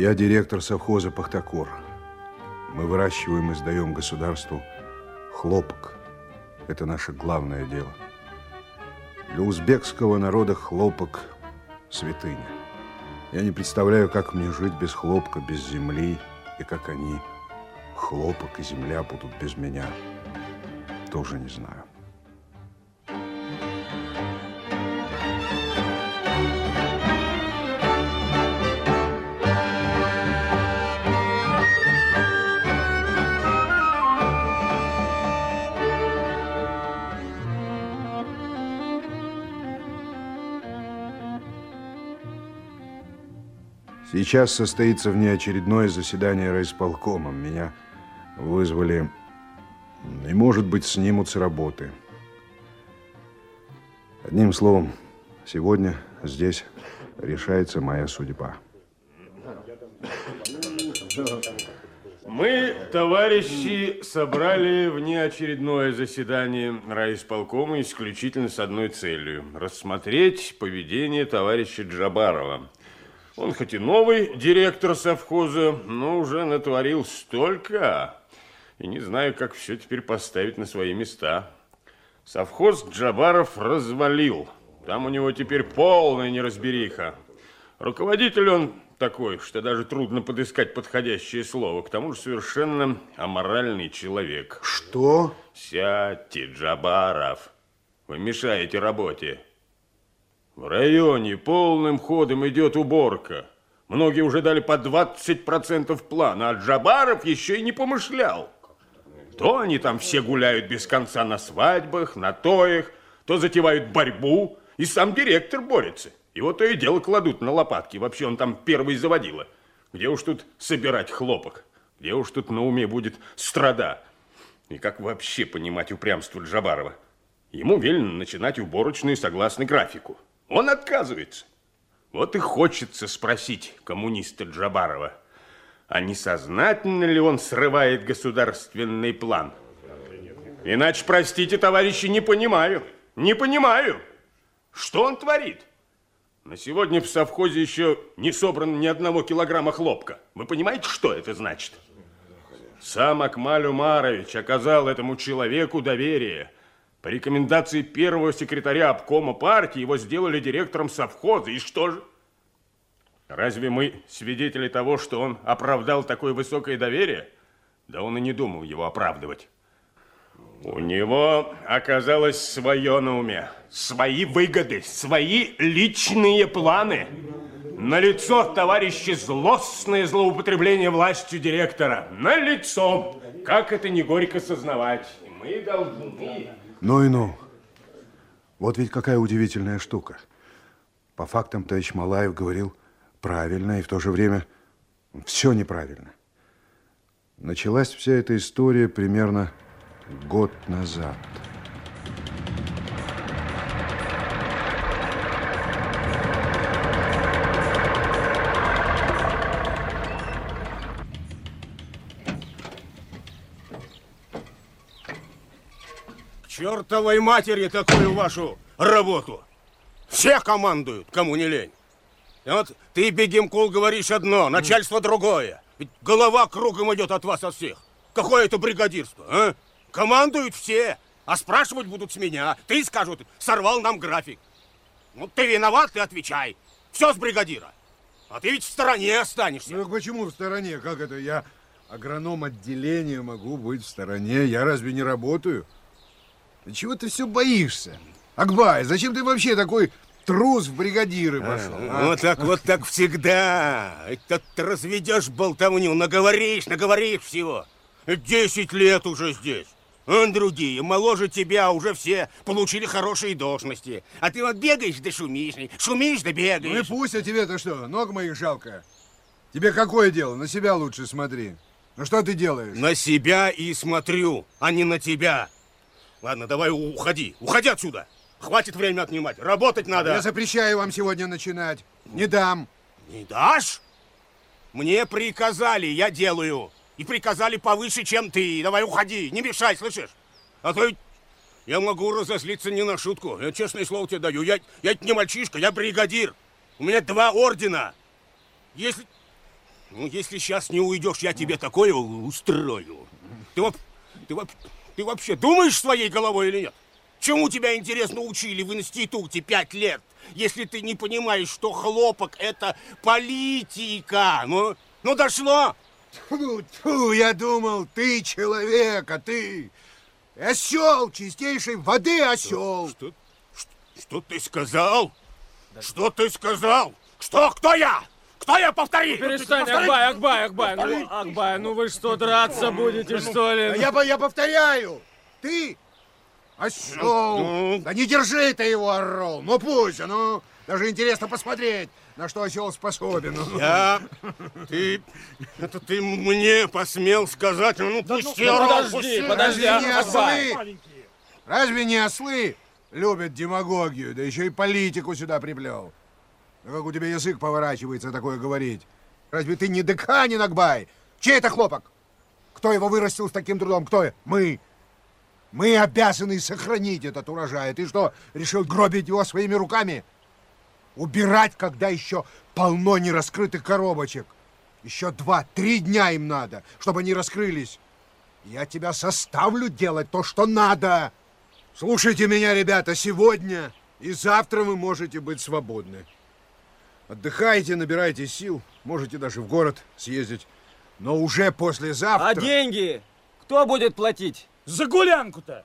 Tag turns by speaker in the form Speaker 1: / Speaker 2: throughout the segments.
Speaker 1: Я директор совхоза «Пахтакор». Мы выращиваем и сдаем государству хлопок. Это наше главное дело. Для узбекского народа хлопок – святыня. Я не представляю, как мне жить без хлопка, без земли, и как они, хлопок и земля, будут без меня. Тоже не знаю. Сейчас состоится внеочередное заседание райисполкома. Меня вызвали и, может быть, снимут с работы. Одним словом, сегодня здесь решается моя судьба.
Speaker 2: Мы, товарищи, собрали внеочередное заседание райисполкома исключительно с одной целью – рассмотреть поведение товарища Джабарова – он хоть и новый директор совхоза, но уже натворил столько. И не знаю, как все теперь поставить на свои места. Совхоз Джабаров развалил. Там у него теперь полная неразбериха. Руководитель он такой, что даже трудно подыскать подходящее слово. К тому же совершенно аморальный человек.
Speaker 1: Что?
Speaker 2: Сядьте, Джабаров. Вы мешаете работе. В районе полным ходом идет уборка. Многие уже дали по 20% плана, а Джабаров еще и не помышлял. То они там все гуляют без конца на свадьбах, на тоях, то затевают борьбу, и сам директор борется. Его то и дело кладут на лопатки. Вообще он там первый заводила. Где уж тут собирать хлопок? Где уж тут на уме будет страда? И как вообще понимать упрямство Джабарова? Ему велено начинать уборочную согласно графику. Он отказывается. Вот и хочется спросить коммуниста Джабарова, а не сознательно ли он срывает государственный план? Иначе, простите, товарищи, не понимаю. Не понимаю. Что он творит? На сегодня в совхозе еще не собрано ни одного килограмма хлопка. Вы понимаете, что это значит? Сам Акмаль Умарович оказал этому человеку доверие – по рекомендации первого секретаря обкома партии его сделали директором совхоза. И что же? Разве мы свидетели того, что он оправдал такое высокое доверие? Да он и не думал его оправдывать. У него оказалось свое на уме. Свои выгоды, свои личные планы. На лицо, товарищи, злостное злоупотребление властью директора. На лицо. Как это не горько сознавать. Мы должны...
Speaker 1: Ну и ну. Вот ведь какая удивительная штука. По фактам товарищ Малаев говорил правильно и в то же время все неправильно. Началась вся эта история примерно год назад.
Speaker 3: Чертовой матери такую вашу работу. Все командуют, кому не лень. И вот ты, Бегемкул, говоришь одно, начальство другое. Ведь голова кругом идет от вас, от всех. Какое это бригадирство, а? Командуют все, а спрашивать будут с меня. Ты скажут, сорвал нам график. Ну, ты виноват, ты отвечай. Все с бригадира. А ты ведь в стороне останешься.
Speaker 1: Ну, почему в стороне? Как это? Я агроном отделения могу быть в стороне. Я разве не работаю? Да чего ты все боишься? Акбай, зачем ты вообще такой трус в бригадиры пошел?
Speaker 3: А, а? Вот так, вот так всегда. Это ты разведешь болтовню, наговоришь, наговоришь всего. Десять лет уже здесь. А другие, моложе тебя, уже все получили хорошие должности. А ты вот бегаешь да шумишь, шумишь да бегаешь.
Speaker 1: Ну и пусть, а тебе-то что, ног моих жалко? Тебе какое дело? На себя лучше смотри. Ну что ты делаешь?
Speaker 3: На себя и смотрю, а не на тебя. Ладно, давай уходи. Уходи отсюда. Хватит время отнимать. Работать надо.
Speaker 1: Я запрещаю вам сегодня начинать. Не дам.
Speaker 3: Не дашь? Мне приказали, я делаю. И приказали повыше, чем ты. Давай уходи, не мешай, слышишь? А то я могу разозлиться не на шутку. Я честное слово тебе даю. Я, я не мальчишка, я бригадир. У меня два ордена. Если...
Speaker 2: Ну, если сейчас не уйдешь, я тебе такое устрою. Ты, вот, ты, вот, ты вообще думаешь своей головой или нет? Чему тебя, интересно, учили в институте пять лет, если ты не понимаешь, что хлопок – это политика? Ну, ну дошло?
Speaker 1: Тьфу, тьфу, я думал, ты человек, а ты осел, чистейшей воды осел.
Speaker 2: Что, что, что ты сказал? Что ты сказал? Что, кто я? Кто я, повтори!
Speaker 4: Перестань,
Speaker 2: Повтори!
Speaker 4: Акбай, Акбай, Акбай, ну, Акбай, ну вы что, драться будете, что ли?
Speaker 1: А я, я повторяю, ты осел.
Speaker 2: Ну?
Speaker 1: Да не держи ты его, орел. Ну пусть, а ну, даже интересно посмотреть, на что осел способен. Ну.
Speaker 2: Я... Ты... Это ты мне посмел сказать? Ну, пусти,
Speaker 4: ну,
Speaker 2: орел,
Speaker 4: подожди,
Speaker 2: пусти.
Speaker 4: подожди.
Speaker 1: Разве не ослы? Разве не ослы любят демагогию, да еще и политику сюда приплел? Да как у тебя язык поворачивается такое говорить? Разве ты не Деканин, Акбай? Чей это хлопок? Кто его вырастил с таким трудом? Кто? Мы. Мы обязаны сохранить этот урожай. Ты что, решил гробить его своими руками? Убирать, когда еще полно нераскрытых коробочек. Еще два-три дня им надо, чтобы они раскрылись. Я тебя составлю делать то, что надо. Слушайте меня, ребята, сегодня и завтра вы можете быть свободны. Отдыхайте, набирайте сил, можете даже в город съездить. Но уже послезавтра...
Speaker 4: А деньги? Кто будет платить?
Speaker 5: За гулянку-то!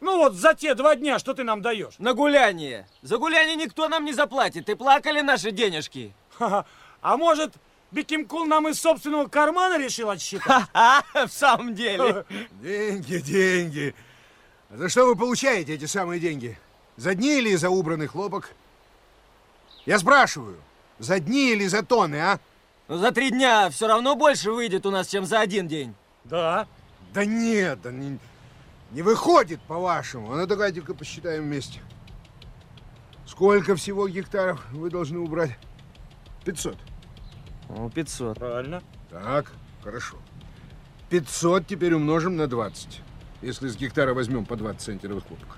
Speaker 5: Ну вот за те два дня, что ты нам даешь.
Speaker 4: На гуляние. За гуляние никто нам не заплатит. И плакали наши денежки.
Speaker 5: А может, Бекимкул нам из собственного кармана решил отсчитать?
Speaker 4: В самом деле.
Speaker 1: Деньги, деньги. А за что вы получаете эти самые деньги? За дни или за убранный хлопок? Я спрашиваю, за дни или за тонны, а?
Speaker 4: Но за три дня все равно больше выйдет у нас, чем за один день.
Speaker 5: Да.
Speaker 1: Да нет, да не, не выходит, по-вашему. А ну давайте-ка посчитаем вместе. Сколько всего гектаров вы должны убрать? 500.
Speaker 4: Ну, 500.
Speaker 5: Правильно.
Speaker 1: Так, хорошо. 500 теперь умножим на 20. Если с гектара возьмем по 20 центнеров хлопка.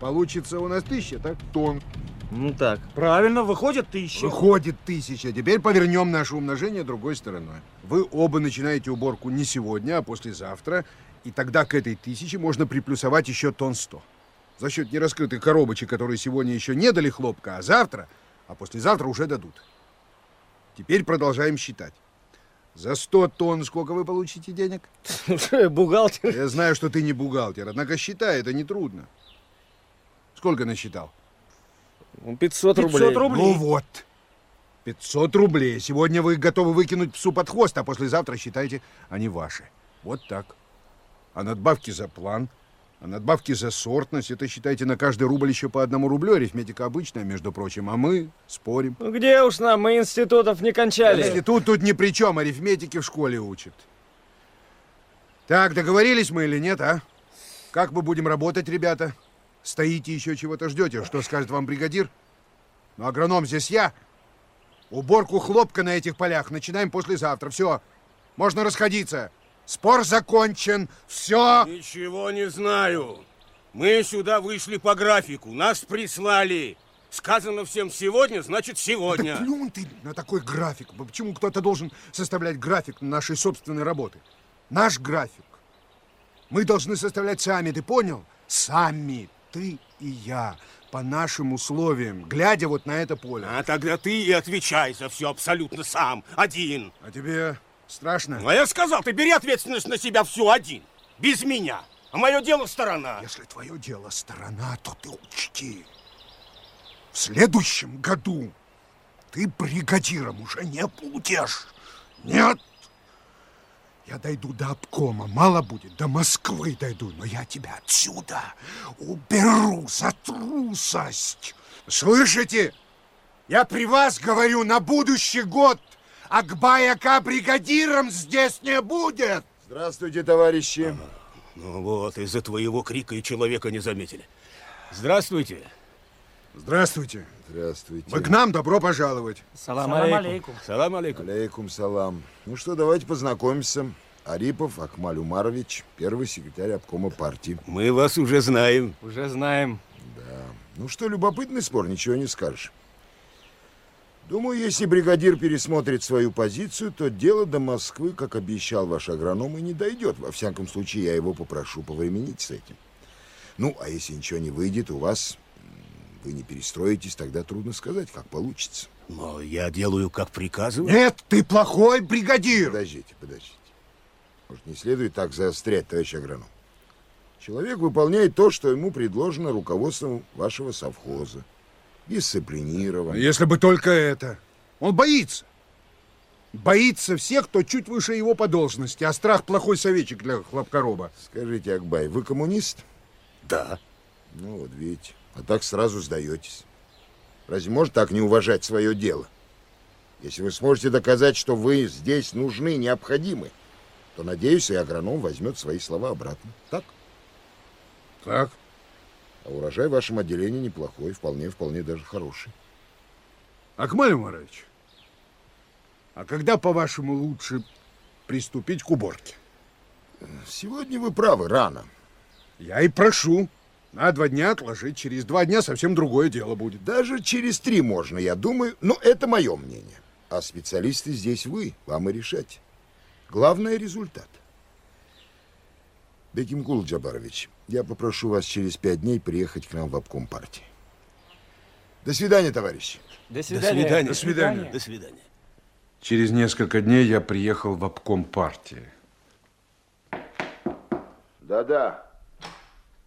Speaker 1: Получится у нас 1000, так? Тонн.
Speaker 4: Ну так.
Speaker 5: Правильно, выходит тысяча.
Speaker 1: Выходит 1000. Теперь повернем наше умножение другой стороной. Вы оба начинаете уборку не сегодня, а послезавтра. И тогда к этой тысяче можно приплюсовать еще тонн 100. За счет нераскрытых коробочек, которые сегодня еще не дали хлопка, а завтра, а послезавтра уже дадут. Теперь продолжаем считать. За 100 тонн сколько вы получите денег?
Speaker 4: Бухгалтер.
Speaker 1: Я знаю, что ты не бухгалтер, однако считай, это нетрудно. Сколько насчитал?
Speaker 4: 500 рублей.
Speaker 5: 500 рублей.
Speaker 1: Ну вот. 500 рублей. Сегодня вы готовы выкинуть псу под хвост, а послезавтра, считайте, они ваши. Вот так. А надбавки за план, а надбавки за сортность, это, считайте, на каждый рубль еще по одному рублю. Арифметика обычная, между прочим. А мы спорим.
Speaker 4: Ну где уж нам, мы институтов не кончали.
Speaker 1: Институт тут ни при чем, арифметики в школе учат. Так, договорились мы или нет, а? Как мы будем работать, ребята? Стоите еще чего-то ждете? Что скажет вам бригадир? Ну, агроном здесь я. Уборку хлопка на этих полях начинаем послезавтра. Все, можно расходиться. Спор закончен. Все.
Speaker 2: Ничего не знаю. Мы сюда вышли по графику. Нас прислали. Сказано всем сегодня, значит
Speaker 1: Да
Speaker 2: сегодня.
Speaker 1: плюнь ты на такой график. Почему кто-то должен составлять график нашей собственной работы? Наш график. Мы должны составлять сами, ты понял? Сами, ты и я, по нашим условиям, глядя вот на это поле.
Speaker 2: А тогда ты и отвечай за все абсолютно сам, один.
Speaker 1: А тебе страшно?
Speaker 2: Ну, а я сказал, ты бери ответственность на себя всю один, без меня. А мое дело сторона.
Speaker 1: Если твое дело сторона, то ты учти. В следующем году ты бригадиром уже не будешь. Нет. Я дойду до обкома, мало будет, до Москвы дойду, но я тебя отсюда уберу за трусость. Слышите? Я при вас говорю, на будущий год Акбаяка бригадиром здесь не будет.
Speaker 6: Здравствуйте, товарищи.
Speaker 2: Ну вот, из-за твоего крика и человека не заметили. Здравствуйте.
Speaker 1: Здравствуйте.
Speaker 6: Здравствуйте.
Speaker 1: Вы к нам добро пожаловать.
Speaker 4: Салам
Speaker 5: Салам
Speaker 4: алейкум.
Speaker 2: Салам алейкум.
Speaker 6: Алейкум салам. Ну что, давайте познакомимся. Арипов Акмаль Умарович, первый секретарь обкома партии.
Speaker 2: Мы вас уже знаем.
Speaker 4: Уже знаем.
Speaker 6: Ну что, любопытный спор, ничего не скажешь. Думаю, если бригадир пересмотрит свою позицию, то дело до Москвы, как обещал ваш агроном, и не дойдет. Во всяком случае, я его попрошу повременить с этим. Ну, а если ничего не выйдет, у вас вы не перестроитесь, тогда трудно сказать, как получится.
Speaker 3: Но я делаю, как приказываю.
Speaker 7: Нет, ты плохой бригадир.
Speaker 6: Подождите, подождите. Может, не следует так заострять, товарищ агроном? Человек выполняет то, что ему предложено руководством вашего совхоза. Дисциплинирован.
Speaker 7: Если бы только это. Он боится. Боится всех, кто чуть выше его по должности, а страх плохой советчик для хлопкороба.
Speaker 6: Скажите, Акбай, вы коммунист?
Speaker 3: Да.
Speaker 6: Ну, вот видите. А так сразу сдаетесь. Разве может так не уважать свое дело? Если вы сможете доказать, что вы здесь нужны, необходимы, то, надеюсь, и агроном возьмет свои слова обратно. Так?
Speaker 7: Так.
Speaker 6: А урожай в вашем отделении неплохой, вполне, вполне даже хороший.
Speaker 7: Акмаль Умарович, а когда, по-вашему, лучше приступить к уборке?
Speaker 6: Сегодня вы правы, рано.
Speaker 7: Я и прошу. На два дня отложить. Через два дня совсем другое дело будет.
Speaker 6: Даже через три можно, я думаю, но это мое мнение. А специалисты здесь вы, вам и решать. Главное — результат. Бекимкул Джабарович, я попрошу вас через пять дней приехать к нам в обком партии. До свидания, товарищи.
Speaker 4: До
Speaker 3: До
Speaker 4: свидания.
Speaker 3: свидания.
Speaker 7: До свидания.
Speaker 3: До свидания.
Speaker 1: Через несколько дней я приехал в обком партии.
Speaker 6: Да-да.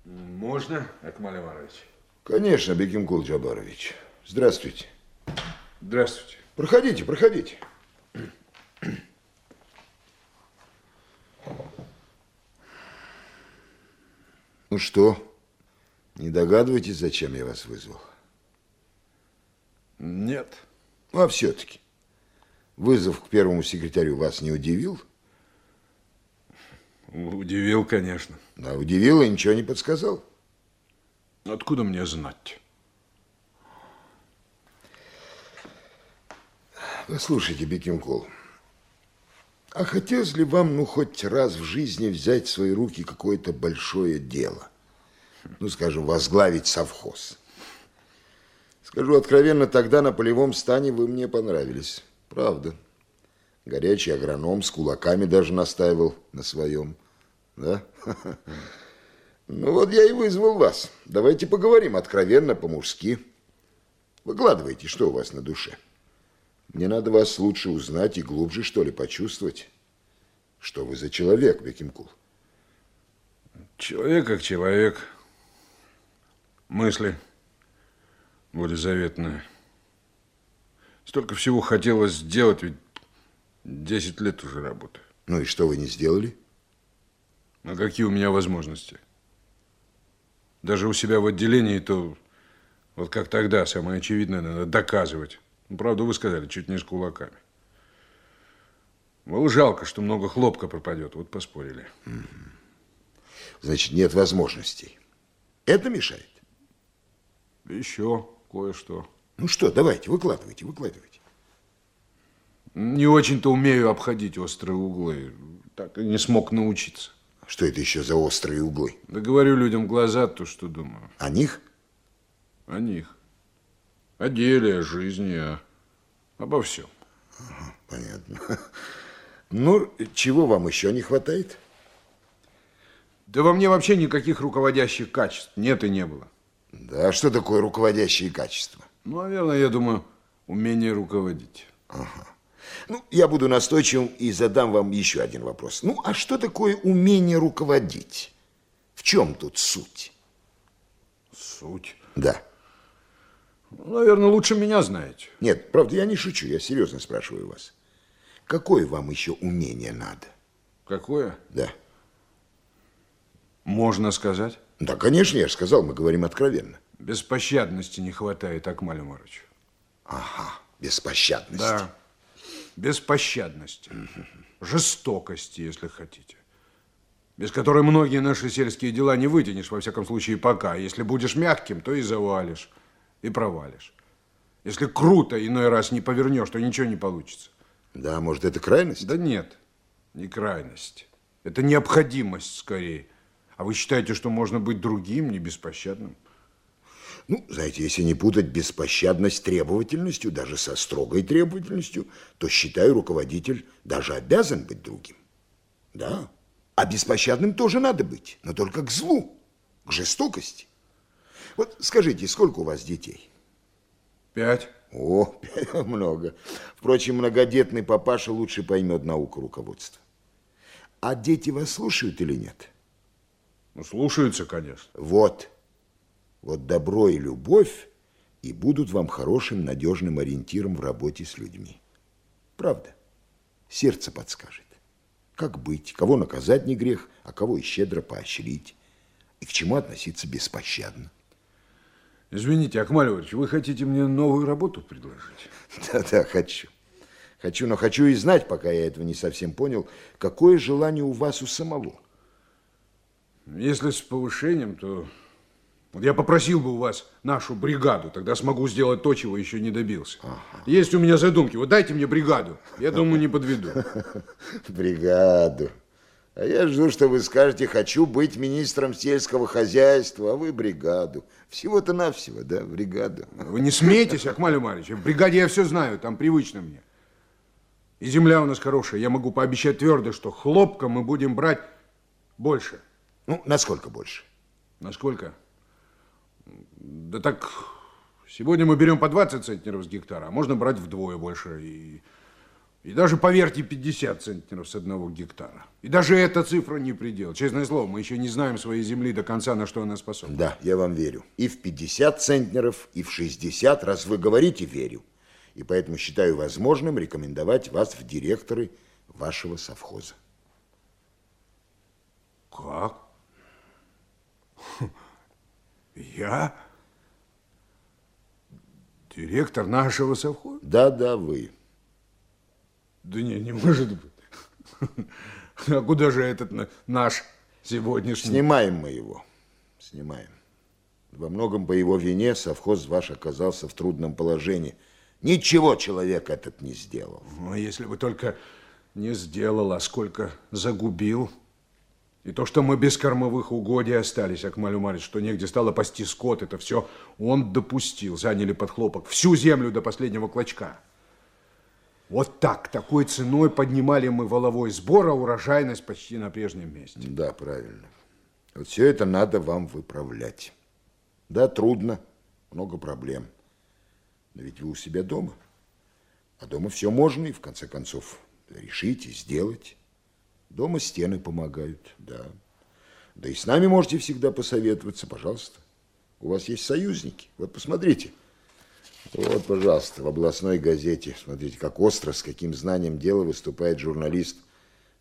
Speaker 1: Можно, Акмаль Иванович?
Speaker 6: Конечно, Бекимкул Джабарович. Здравствуйте.
Speaker 1: Здравствуйте.
Speaker 6: Проходите, проходите. Ну что, не догадываетесь, зачем я вас вызвал?
Speaker 1: Нет.
Speaker 6: Ну, а все-таки, вызов к первому секретарю вас не удивил?
Speaker 1: Удивил, конечно.
Speaker 6: Да, удивил и ничего не подсказал.
Speaker 1: Откуда мне знать?
Speaker 6: Послушайте, Бекимкол, а хотелось ли вам, ну, хоть раз в жизни взять в свои руки какое-то большое дело? Ну, скажем, возглавить совхоз. Скажу откровенно, тогда на полевом стане вы мне понравились. Правда. Горячий агроном с кулаками даже настаивал на своем. Да? Ну вот я и вызвал вас. Давайте поговорим откровенно, по-мужски. Выкладывайте, что у вас на душе. Мне надо вас лучше узнать и глубже, что ли, почувствовать. Что вы за человек, Бекимкул?
Speaker 1: Человек как человек. Мысли более заветные. Столько всего хотелось сделать, ведь 10 лет уже работаю.
Speaker 6: Ну и что вы не сделали?
Speaker 1: А какие у меня возможности? Даже у себя в отделении, то вот как тогда, самое очевидное, надо доказывать. Ну, правда, вы сказали, чуть не с кулаками. Было жалко, что много хлопка пропадет. Вот поспорили.
Speaker 6: Значит, нет возможностей. Это мешает?
Speaker 1: Еще кое-что.
Speaker 6: Ну что, давайте, выкладывайте, выкладывайте.
Speaker 1: Не очень-то умею обходить острые углы. Так и не смог научиться.
Speaker 6: Что это еще за острые углы?
Speaker 1: Да говорю людям глаза то, что думаю.
Speaker 6: О них?
Speaker 1: О них. О деле, о жизни, о... обо всем.
Speaker 6: Понятно. Ну, чего вам еще не хватает?
Speaker 1: Да во мне вообще никаких руководящих качеств нет и не было.
Speaker 6: Да, что такое руководящие качества?
Speaker 1: Ну, наверное, я думаю, умение руководить.
Speaker 6: Ну, я буду настойчивым и задам вам еще один вопрос. Ну, а что такое умение руководить? В чем тут суть?
Speaker 1: Суть.
Speaker 6: Да.
Speaker 1: Наверное, лучше меня знаете.
Speaker 6: Нет, правда, я не шучу, я серьезно спрашиваю вас. Какое вам еще умение надо?
Speaker 1: Какое?
Speaker 6: Да.
Speaker 1: Можно сказать.
Speaker 6: Да, конечно, я же сказал, мы говорим откровенно.
Speaker 1: Беспощадности не хватает, Акмаль Умарович.
Speaker 6: Ага, беспощадность.
Speaker 1: Да. Беспощадности. Жестокости, если хотите. Без которой многие наши сельские дела не вытянешь, во всяком случае, пока. Если будешь мягким, то и завалишь, и провалишь. Если круто иной раз не повернешь, то ничего не получится.
Speaker 6: Да, может, это крайность?
Speaker 1: Да нет, не крайность. Это необходимость скорее. А вы считаете, что можно быть другим, не беспощадным?
Speaker 6: Ну, знаете, если не путать беспощадность требовательностью, даже со строгой требовательностью, то, считаю, руководитель даже обязан быть другим. Да. А беспощадным тоже надо быть, но только к злу, к жестокости. Вот скажите, сколько у вас детей?
Speaker 1: Пять.
Speaker 6: О, много. Впрочем, многодетный папаша лучше поймет науку руководства. А дети вас слушают или нет?
Speaker 1: Ну, слушаются, конечно.
Speaker 6: Вот. Вот добро и любовь и будут вам хорошим, надежным ориентиром в работе с людьми. Правда. Сердце подскажет. Как быть, кого наказать не грех, а кого и щедро поощрить. И к чему относиться беспощадно.
Speaker 1: Извините, Акмаль Иванович, вы хотите мне новую работу предложить?
Speaker 6: Да-да, хочу. Хочу, но хочу и знать, пока я этого не совсем понял, какое желание у вас у самого.
Speaker 1: Если с повышением, то вот я попросил бы у вас нашу бригаду, тогда смогу сделать то, чего еще не добился. Ага. Есть у меня задумки. Вот дайте мне бригаду. Я думаю, не подведу.
Speaker 6: Бригаду. А я жду, что вы скажете, хочу быть министром сельского хозяйства, а вы бригаду. Всего-то навсего, да, бригаду.
Speaker 1: Вы не смейтесь, Акмаль Умарич. В бригаде я все знаю, там привычно мне. И земля у нас хорошая. Я могу пообещать твердо, что хлопка мы будем брать больше.
Speaker 6: Ну, насколько больше?
Speaker 1: Насколько? Да так, сегодня мы берем по 20 центнеров с гектара, а можно брать вдвое больше. И, и даже, поверьте, 50 центнеров с одного гектара. И даже эта цифра не предел. Честное слово, мы еще не знаем своей земли до конца, на что она способна.
Speaker 6: Да, я вам верю. И в 50 центнеров, и в 60, раз вы говорите, верю. И поэтому считаю возможным рекомендовать вас в директоры вашего совхоза.
Speaker 1: Как? Я? Директор нашего совхоза?
Speaker 6: Да, да, вы.
Speaker 1: Да не, не может быть. А куда же этот наш сегодняшний?
Speaker 6: Снимаем мы его. Снимаем. Во многом по его вине совхоз ваш оказался в трудном положении. Ничего человек этот не сделал.
Speaker 1: Ну, если бы только не сделал, а сколько загубил. И то, что мы без кормовых угодий остались, Акмаль Умарич, что негде стало пасти скот, это все он допустил. Заняли под хлопок всю землю до последнего клочка. Вот так, такой ценой поднимали мы воловой сбор, а урожайность почти на прежнем месте.
Speaker 6: Да, правильно. Вот все это надо вам выправлять. Да, трудно, много проблем. Но ведь вы у себя дома. А дома все можно и, в конце концов, решить и сделать. Дома стены помогают, да. Да и с нами можете всегда посоветоваться, пожалуйста. У вас есть союзники. Вот посмотрите. Вот, пожалуйста, в областной газете. Смотрите, как остро, с каким знанием дела выступает журналист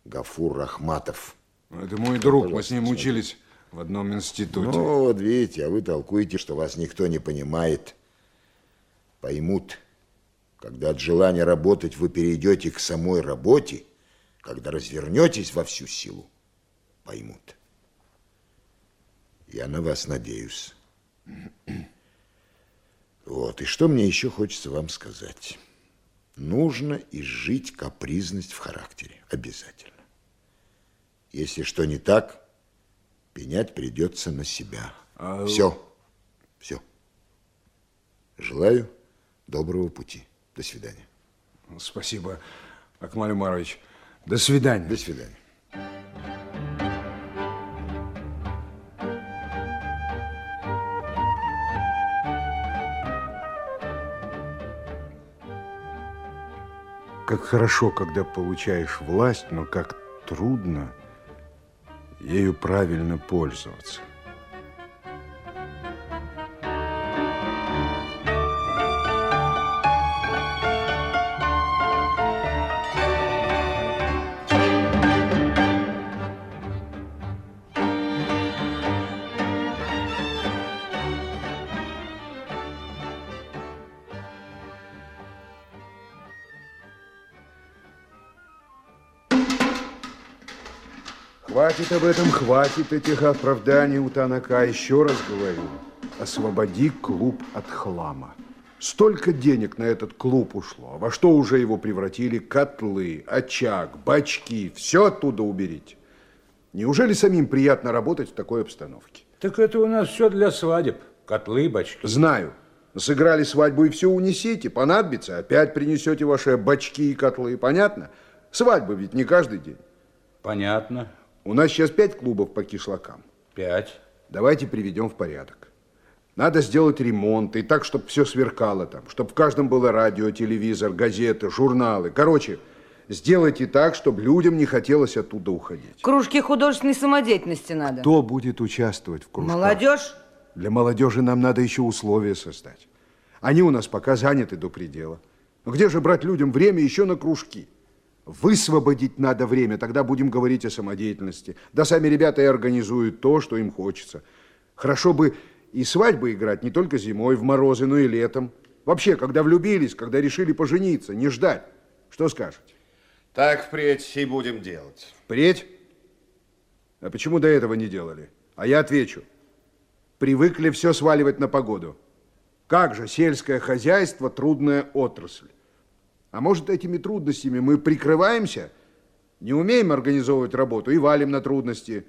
Speaker 6: Гафур Рахматов.
Speaker 1: Это мой друг, пожалуйста, мы с ним смотрите. учились в одном институте.
Speaker 6: Ну, вот видите, а вы толкуете, что вас никто не понимает. Поймут, когда от желания работать вы перейдете к самой работе, когда развернетесь во всю силу, поймут. Я на вас надеюсь. Вот, и что мне еще хочется вам сказать. Нужно изжить капризность в характере. Обязательно. Если что не так, пенять придется на себя. А... Все. Все. Желаю доброго пути. До свидания.
Speaker 1: Спасибо, Акмаль Умарович. До свидания.
Speaker 6: До свидания.
Speaker 1: Как хорошо, когда получаешь власть, но как трудно ею правильно пользоваться. Хватит об этом, хватит этих оправданий у Танака. Еще раз говорю, освободи клуб от хлама. Столько денег на этот клуб ушло. Во что уже его превратили? Котлы, очаг, бачки. Все оттуда уберите. Неужели самим приятно работать в такой обстановке?
Speaker 5: Так это у нас все для свадеб.
Speaker 8: Котлы, бачки.
Speaker 1: Знаю. Сыграли свадьбу и все унесите. Понадобится, опять принесете ваши бачки и котлы. Понятно? Свадьба ведь не каждый день.
Speaker 8: Понятно.
Speaker 1: У нас сейчас пять клубов по кишлакам.
Speaker 8: Пять.
Speaker 1: Давайте приведем в порядок. Надо сделать ремонт, и так, чтобы все сверкало там, чтобы в каждом было радио, телевизор, газеты, журналы. Короче, сделайте так, чтобы людям не хотелось оттуда уходить.
Speaker 9: Кружки художественной самодеятельности надо.
Speaker 1: Кто будет участвовать в кружках?
Speaker 9: Молодежь?
Speaker 1: Для молодежи нам надо еще условия создать. Они у нас пока заняты до предела. Но где же брать людям время еще на кружки? Высвободить надо время, тогда будем говорить о самодеятельности. Да сами ребята и организуют то, что им хочется. Хорошо бы и свадьбы играть не только зимой, в морозы, но и летом. Вообще, когда влюбились, когда решили пожениться, не ждать. Что скажете?
Speaker 10: Так впредь и будем делать.
Speaker 1: Впредь? А почему до этого не делали? А я отвечу. Привыкли все сваливать на погоду. Как же сельское хозяйство трудная отрасль? А может, этими трудностями мы прикрываемся, не умеем организовывать работу и валим на трудности?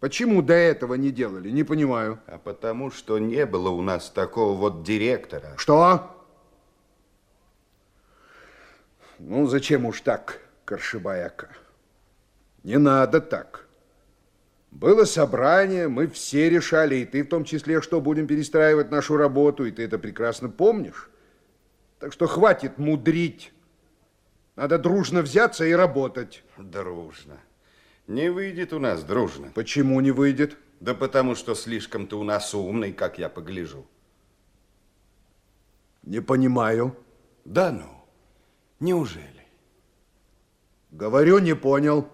Speaker 1: Почему до этого не делали? Не понимаю.
Speaker 10: А потому что не было у нас такого вот директора.
Speaker 1: Что? Ну, зачем уж так, Коршибаяка? Не надо так. Было собрание, мы все решали, и ты в том числе, что будем перестраивать нашу работу, и ты это прекрасно помнишь. Так что хватит мудрить. Надо дружно взяться и работать.
Speaker 10: Дружно. Не выйдет у нас дружно.
Speaker 1: Почему не выйдет?
Speaker 10: Да потому что слишком ты у нас умный, как я погляжу.
Speaker 1: Не понимаю.
Speaker 10: Да ну, неужели?
Speaker 1: Говорю, не понял.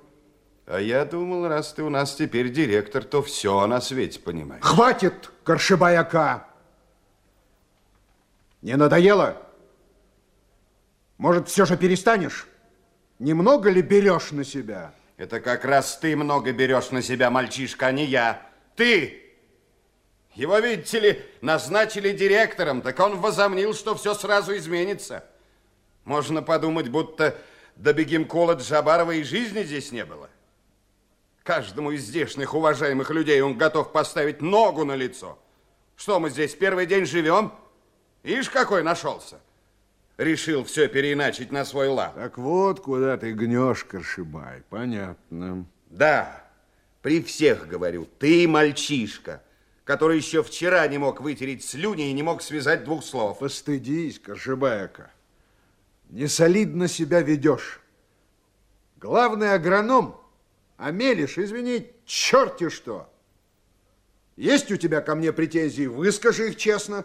Speaker 10: А я думал, раз ты у нас теперь директор, то все на свете понимаешь.
Speaker 1: Хватит, Коршибаяка! Не надоело? Может, все же перестанешь? Немного ли берешь на себя?
Speaker 10: Это как раз ты много берешь на себя, мальчишка, а не я. Ты! Его, видите ли, назначили директором, так он возомнил, что все сразу изменится. Можно подумать, будто до Бегимкола Джабарова и жизни здесь не было. Каждому из здешних уважаемых людей он готов поставить ногу на лицо. Что мы здесь первый день живем? Ишь, какой нашелся. Решил все переиначить на свой лад.
Speaker 1: Так вот, куда ты гнешь, Коршибай. Понятно.
Speaker 10: Да, при всех говорю, ты мальчишка, который еще вчера не мог вытереть слюни и не мог связать двух слов.
Speaker 1: Постыдись, Коршибаяка. Не солидно себя ведешь. Главный агроном, а мелешь, извини, черти что. Есть у тебя ко мне претензии, выскажи их честно.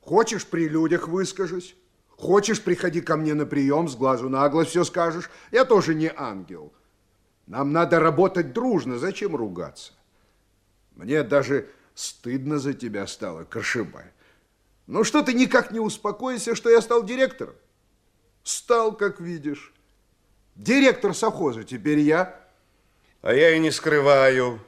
Speaker 1: Хочешь, при людях выскажись. Хочешь, приходи ко мне на прием, с глазу на глаз все скажешь. Я тоже не ангел. Нам надо работать дружно, зачем ругаться? Мне даже стыдно за тебя стало, Коршибай. Ну что ты никак не успокоишься, что я стал директором? Стал, как видишь. Директор совхоза теперь я.
Speaker 10: А я и не скрываю.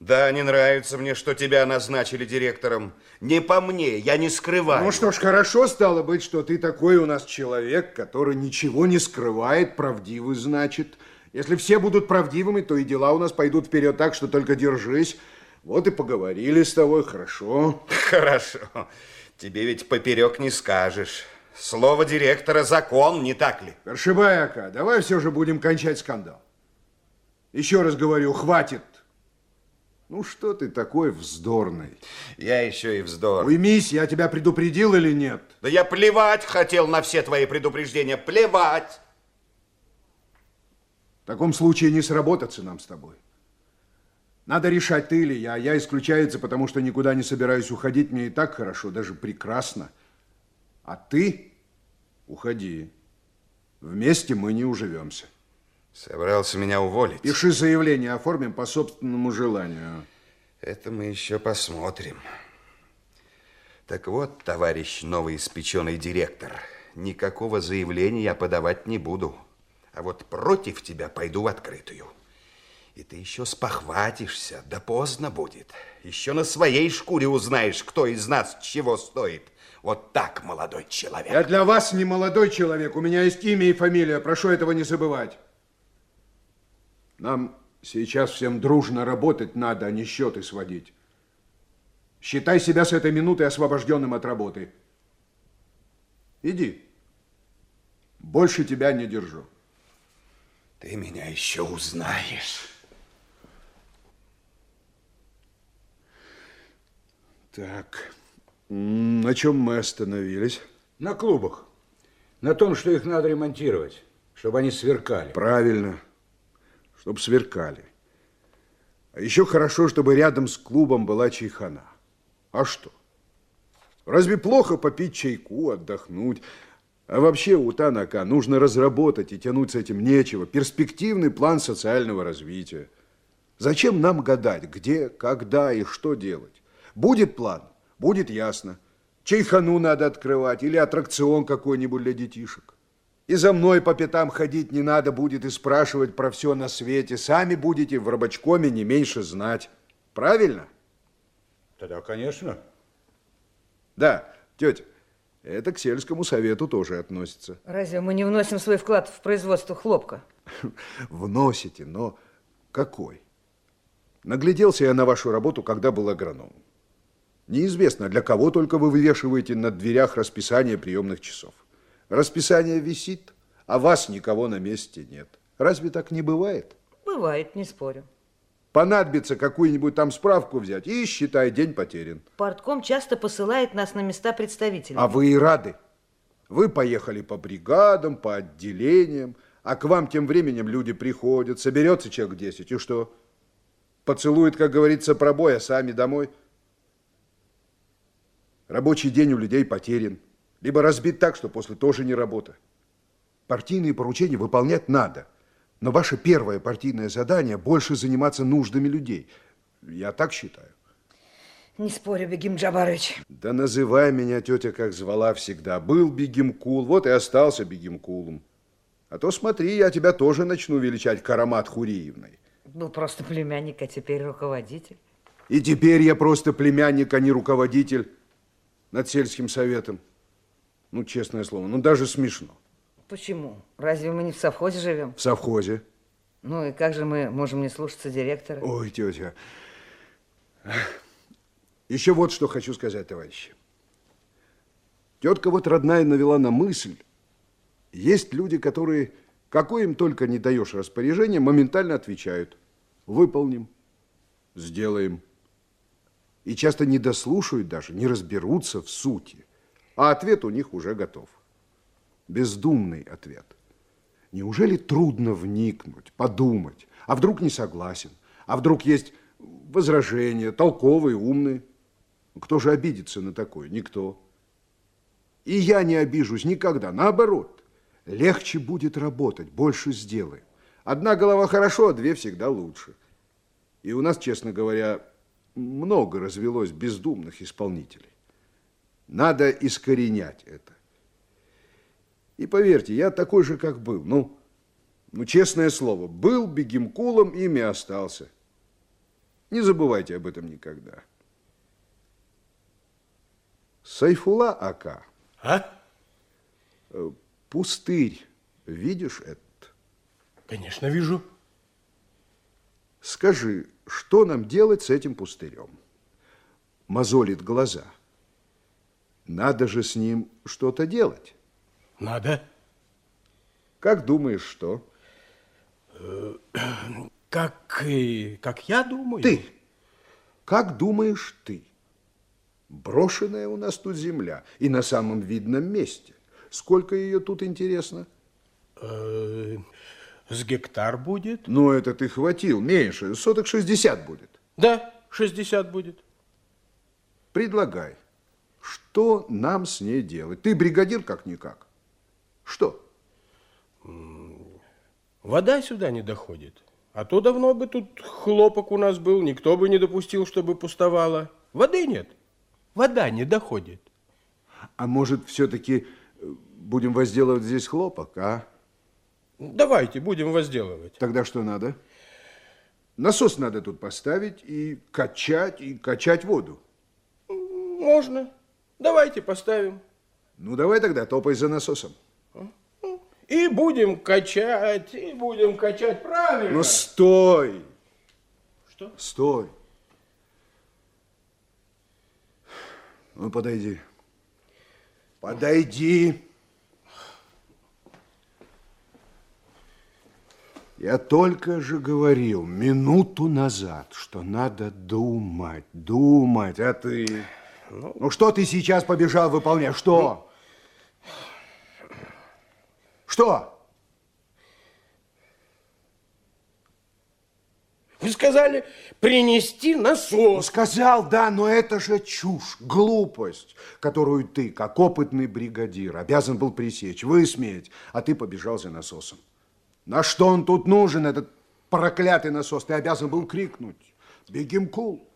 Speaker 10: Да, не нравится мне, что тебя назначили директором. Не по мне, я не скрываю.
Speaker 1: Ну что ж, хорошо стало быть, что ты такой у нас человек, который ничего не скрывает, правдивый, значит. Если все будут правдивыми, то и дела у нас пойдут вперед так, что только держись. Вот и поговорили с тобой, хорошо.
Speaker 10: Хорошо. Тебе ведь поперек не скажешь. Слово директора закон, не так ли?
Speaker 1: Коршибаяка, давай все же будем кончать скандал. Еще раз говорю, хватит. Ну что ты такой вздорный?
Speaker 10: Я еще и вздор.
Speaker 1: Уймись, я тебя предупредил или нет?
Speaker 10: Да я плевать хотел на все твои предупреждения, плевать.
Speaker 1: В таком случае не сработаться нам с тобой. Надо решать ты или я. Я исключается, потому что никуда не собираюсь уходить. Мне и так хорошо, даже прекрасно. А ты уходи. Вместе мы не уживемся.
Speaker 10: Собрался меня уволить.
Speaker 1: Пиши заявление, оформим по собственному желанию.
Speaker 10: Это мы еще посмотрим. Так вот, товарищ новоиспеченный директор, никакого заявления я подавать не буду. А вот против тебя пойду в открытую. И ты еще спохватишься, да поздно будет. Еще на своей шкуре узнаешь, кто из нас чего стоит. Вот так, молодой человек.
Speaker 1: Я для вас не молодой человек. У меня есть имя и фамилия. Прошу этого не забывать. Нам сейчас всем дружно работать надо, а не счеты сводить. Считай себя с этой минуты освобожденным от работы. Иди. Больше тебя не держу.
Speaker 10: Ты меня еще узнаешь.
Speaker 1: Так, на чем мы остановились?
Speaker 8: На клубах. На том, что их надо ремонтировать, чтобы они сверкали.
Speaker 1: Правильно, чтобы сверкали. А еще хорошо, чтобы рядом с клубом была чайхана. А что? Разве плохо попить чайку, отдохнуть? А вообще у Танака нужно разработать и тянуть с этим нечего. Перспективный план социального развития. Зачем нам гадать, где, когда и что делать? Будет план, будет ясно. Чайхану надо открывать или аттракцион какой-нибудь для детишек. И за мной по пятам ходить не надо будет и спрашивать про все на свете. Сами будете в рабочкоме не меньше знать. Правильно?
Speaker 8: Тогда, конечно.
Speaker 1: Да, тетя, это к сельскому совету тоже относится.
Speaker 9: Разве мы не вносим свой вклад в производство хлопка?
Speaker 1: Вносите, но какой? Нагляделся я на вашу работу, когда был агрономом. Неизвестно, для кого только вы вывешиваете на дверях расписание приемных часов. Расписание висит, а вас никого на месте нет. Разве так не бывает?
Speaker 9: Бывает, не спорю.
Speaker 1: Понадобится какую-нибудь там справку взять, и, считай, день потерян.
Speaker 9: Портком часто посылает нас на места представителей.
Speaker 1: А вы и рады. Вы поехали по бригадам, по отделениям, а к вам тем временем люди приходят, соберется человек 10, и что? Поцелует, как говорится, пробой, а сами домой. Рабочий день у людей потерян. Либо разбит так, что после тоже не работа. Партийные поручения выполнять надо. Но ваше первое партийное задание – больше заниматься нуждами людей. Я так считаю.
Speaker 9: Не спорю, Бегим Джабарович.
Speaker 1: Да называй меня тетя, как звала всегда. Был Бегимкул, вот и остался Бегимкулом. А то смотри, я тебя тоже начну величать Карамат Хуриевной.
Speaker 9: Был просто племянник, а теперь руководитель.
Speaker 1: И теперь я просто племянник, а не руководитель над сельским советом. Ну, честное слово, ну даже смешно.
Speaker 9: Почему? Разве мы не в совхозе живем?
Speaker 1: В совхозе.
Speaker 9: Ну и как же мы можем не слушаться директора?
Speaker 1: Ой, тетя. Еще вот что хочу сказать, товарищи. Тетка вот родная навела на мысль. Есть люди, которые, какое им только не даешь распоряжение, моментально отвечают. Выполним, сделаем. И часто не дослушают даже, не разберутся в сути. А ответ у них уже готов. Бездумный ответ. Неужели трудно вникнуть, подумать? А вдруг не согласен? А вдруг есть возражения, толковые, умные? Кто же обидится на такое? Никто. И я не обижусь никогда. Наоборот, легче будет работать, больше сделаем. Одна голова хорошо, а две всегда лучше. И у нас, честно говоря, много развелось бездумных исполнителей. Надо искоренять это. И поверьте, я такой же, как был. Ну, ну честное слово, был бегемкулом, ими остался. Не забывайте об этом никогда. Сайфула Ака.
Speaker 3: А?
Speaker 1: Пустырь. Видишь этот?
Speaker 3: Конечно, вижу.
Speaker 1: Скажи, что нам делать с этим пустырем? Мозолит глаза. Надо же с ним что-то делать.
Speaker 3: Надо.
Speaker 1: Как думаешь, что?
Speaker 3: Как, как я думаю?
Speaker 1: Ты. Как думаешь ты? Брошенная у нас тут земля и на самом видном месте. Сколько ее тут, интересно?
Speaker 3: Э, с гектар будет.
Speaker 1: Ну, это ты хватил. Меньше. Соток 60 будет.
Speaker 3: Да, 60 будет.
Speaker 1: Предлагай. Что нам с ней делать? Ты бригадир как-никак. Что?
Speaker 3: Вода сюда не доходит. А то давно бы тут хлопок у нас был, никто бы не допустил, чтобы пустовало. Воды нет. Вода не доходит.
Speaker 1: А может, все-таки будем возделывать здесь хлопок, а?
Speaker 3: Давайте, будем возделывать.
Speaker 1: Тогда что надо? Насос надо тут поставить и качать, и качать воду.
Speaker 3: Можно. Давайте поставим.
Speaker 1: Ну, давай тогда, топай за насосом.
Speaker 3: И будем качать, и будем качать, правильно?
Speaker 1: Ну, стой!
Speaker 3: Что?
Speaker 1: Стой! Ну, подойди. Подойди. Я только же говорил минуту назад, что надо думать, думать, а ты... Ну, ну что ты сейчас побежал выполнять? Что? Ну... Что?
Speaker 11: Вы сказали принести насос.
Speaker 1: Сказал, да, но это же чушь, глупость, которую ты, как опытный бригадир, обязан был пресечь, высмеять, а ты побежал за насосом. На что он тут нужен, этот проклятый насос? Ты обязан был крикнуть. Бегим кул.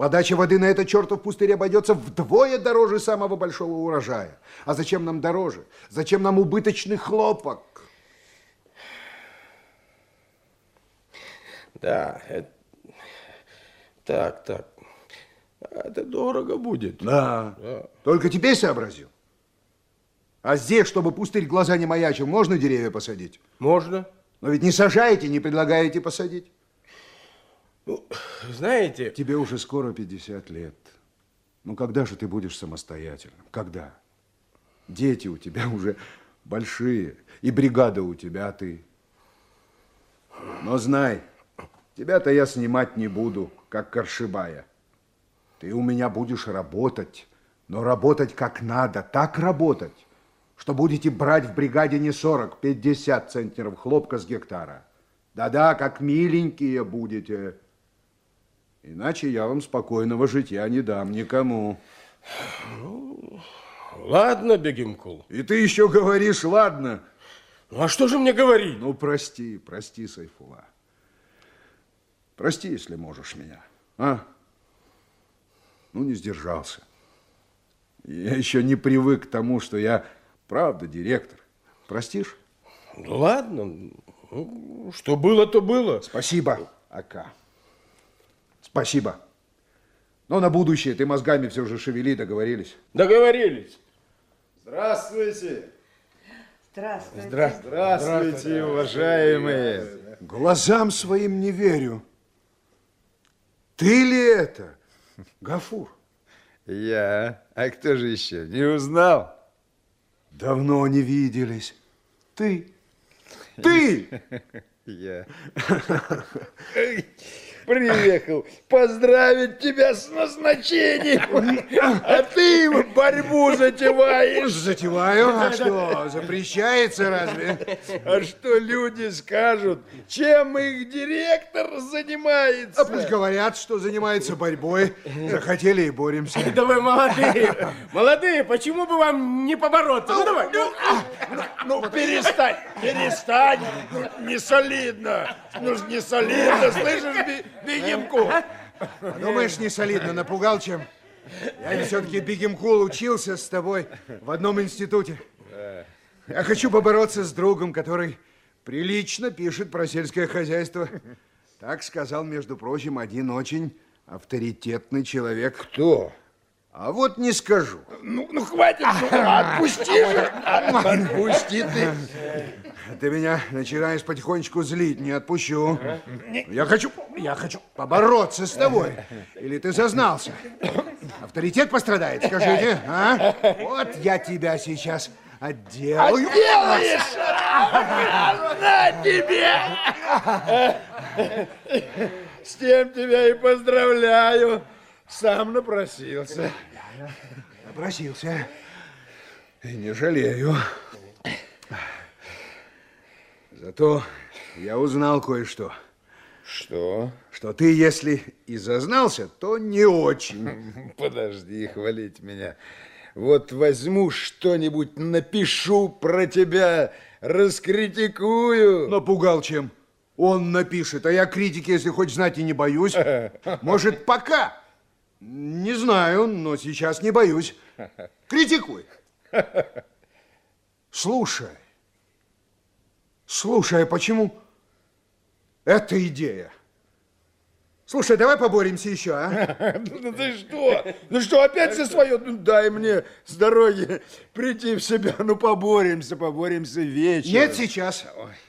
Speaker 1: Подача воды на этот чертов пустырь обойдется вдвое дороже самого большого урожая. А зачем нам дороже? Зачем нам убыточный хлопок?
Speaker 11: Да, это... так, так. Это дорого будет.
Speaker 1: Да. да. Только теперь сообразил. А здесь, чтобы пустырь глаза не маячил, можно деревья посадить?
Speaker 11: Можно.
Speaker 1: Но ведь не сажаете, не предлагаете посадить.
Speaker 11: Ну, знаете...
Speaker 1: Тебе уже скоро 50 лет. Ну, когда же ты будешь самостоятельным? Когда? Дети у тебя уже большие, и бригада у тебя, а ты... Но знай, тебя-то я снимать не буду, как Коршибая. Ты у меня будешь работать, но работать как надо, так работать, что будете брать в бригаде не 40, 50 центнеров хлопка с гектара. Да-да, как миленькие будете. Иначе я вам спокойного житья не дам никому.
Speaker 11: Ну, ладно, Бегимкул.
Speaker 1: И ты еще говоришь, ладно.
Speaker 11: Ну, а что же мне говорить?
Speaker 1: Ну, прости, прости, Сайфула. Прости, если можешь меня, а? Ну, не сдержался. Я еще не привык к тому, что я Правда, директор. Простишь?
Speaker 11: Ну, ладно. Ну, что было, то было.
Speaker 1: Спасибо, Ака. Спасибо. Но на будущее ты мозгами все же шевели, договорились?
Speaker 11: Договорились.
Speaker 12: Здравствуйте.
Speaker 9: Здравствуйте.
Speaker 12: Здравствуйте, Здравствуйте уважаемые.
Speaker 1: Глазам своим не верю. Ты ли это, Гафур?
Speaker 12: Я. А кто же еще? Не узнал?
Speaker 1: Давно не виделись. Ты? Ты?
Speaker 12: Я. Приехал поздравить тебя с назначением, а ты борьбу затеваешь.
Speaker 1: Затеваю? А что, запрещается разве?
Speaker 12: А что люди скажут, чем их директор занимается?
Speaker 1: А пусть говорят, что занимается борьбой. Захотели и боремся.
Speaker 11: Да вы молодые, молодые, почему бы вам не побороться? Ну давай. Ну,
Speaker 12: ну перестань, перестань, не солидно. Ну не солидно, слышишь, Бегемку.
Speaker 1: Думаешь, не солидно напугал, чем? Я все-таки Бегемкул учился с тобой в одном институте. Я хочу побороться с другом, который прилично пишет про сельское хозяйство. Так сказал, между прочим, один очень авторитетный человек.
Speaker 12: Кто?
Speaker 1: А вот не скажу.
Speaker 12: Ну, ну хватит, ну, отпусти же. Отпусти ты.
Speaker 1: Ты меня начинаешь потихонечку злить, не отпущу. Я хочу, я хочу побороться с тобой. Или ты зазнался? Авторитет пострадает, скажите, а? Вот я тебя сейчас отделаю.
Speaker 12: Отделаешь! На тебе! С тем тебя и поздравляю. Сам напросился.
Speaker 1: Напросился. И не жалею. Зато я узнал кое-что.
Speaker 12: Что?
Speaker 1: Что ты, если и зазнался, то не очень.
Speaker 12: Подожди хвалить меня. Вот возьму что-нибудь, напишу про тебя, раскритикую.
Speaker 1: Напугал чем? Он напишет, а я критики, если хоть знать, и не боюсь. Может, пока? Не знаю, но сейчас не боюсь. Критикуй. Слушай. Слушай, а почему эта идея? Слушай, давай поборемся еще, а?
Speaker 12: Ну ты что? Ну что, опять все свое? Ну дай мне с дороги прийти в себя. Ну поборемся, поборемся вечером.
Speaker 1: Нет, сейчас.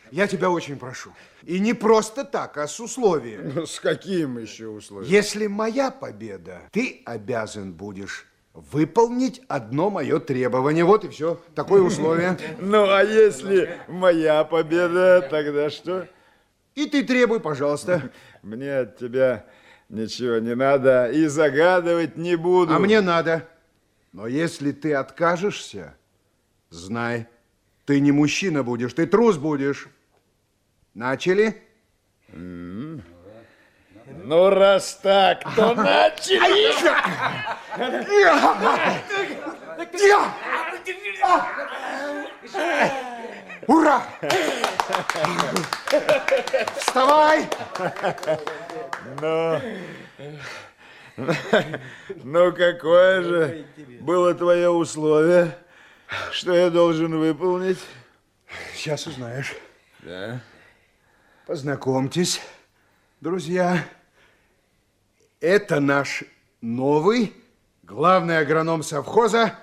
Speaker 1: Я тебя очень прошу. И не просто так, а с условием.
Speaker 12: Ну, с каким еще условием?
Speaker 1: Если моя победа, ты обязан будешь выполнить одно мое требование. Вот и все. Такое условие.
Speaker 12: Ну, а если моя победа, тогда что?
Speaker 1: И ты требуй, пожалуйста.
Speaker 12: Мне от тебя ничего не надо и загадывать не буду.
Speaker 1: А мне надо. Но если ты откажешься, знай, ты не мужчина будешь, ты трус будешь. Начали?
Speaker 12: Ну, раз так, то начали.
Speaker 1: Ура! Вставай!
Speaker 12: Ну, ну, какое же было твое условие, что я должен выполнить?
Speaker 1: Сейчас узнаешь.
Speaker 12: Да?
Speaker 1: Познакомьтесь, друзья. Это наш новый главный агроном совхоза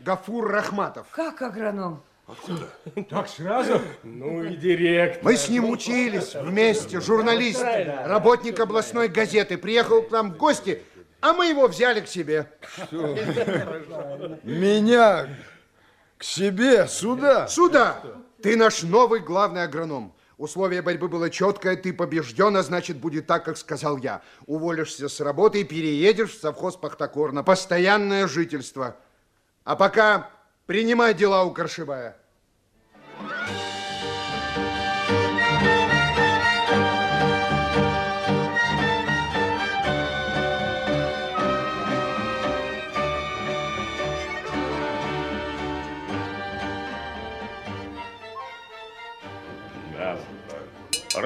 Speaker 1: Гафур Рахматов.
Speaker 9: Как агроном?
Speaker 1: Откуда?
Speaker 13: Так сразу? Ну и директор.
Speaker 1: Мы с ним учились вместе, журналист, работник областной газеты. Приехал к нам в гости, а мы его взяли к себе.
Speaker 12: Меня к себе, сюда?
Speaker 1: Сюда. Ты наш новый главный агроном. Условие борьбы было четкое, ты побежден, а значит, будет так, как сказал я. Уволишься с работы и переедешь в совхоз Пахтакор на постоянное жительство. А пока принимай дела у Коршибая.
Speaker 2: Да.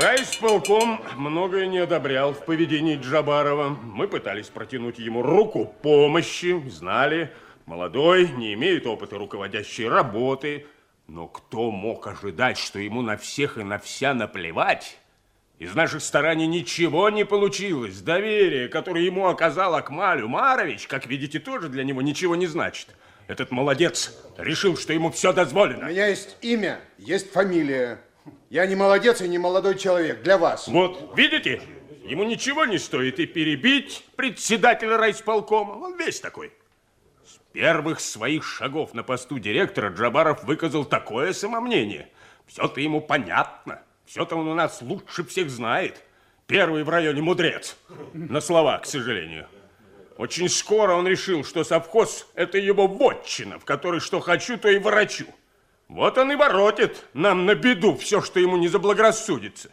Speaker 2: Райисполком многое не одобрял в поведении Джабарова. Мы пытались протянуть ему руку помощи, знали, молодой, не имеет опыта руководящей работы. Но кто мог ожидать, что ему на всех и на вся наплевать? Из наших стараний ничего не получилось. Доверие, которое ему оказал Акмаль Умарович, как видите, тоже для него ничего не значит. Этот молодец решил, что ему все дозволено.
Speaker 1: У меня есть имя, есть фамилия. Я не молодец и не молодой человек для вас.
Speaker 2: Вот, видите? Ему ничего не стоит и перебить председателя райисполкома. Он весь такой. С первых своих шагов на посту директора Джабаров выказал такое самомнение. Все-то ему понятно. Все-то он у нас лучше всех знает. Первый в районе мудрец. На слова, к сожалению. Очень скоро он решил, что совхоз – это его вотчина, в которой что хочу, то и ворочу. Вот он и воротит нам на беду все, что ему не заблагорассудится.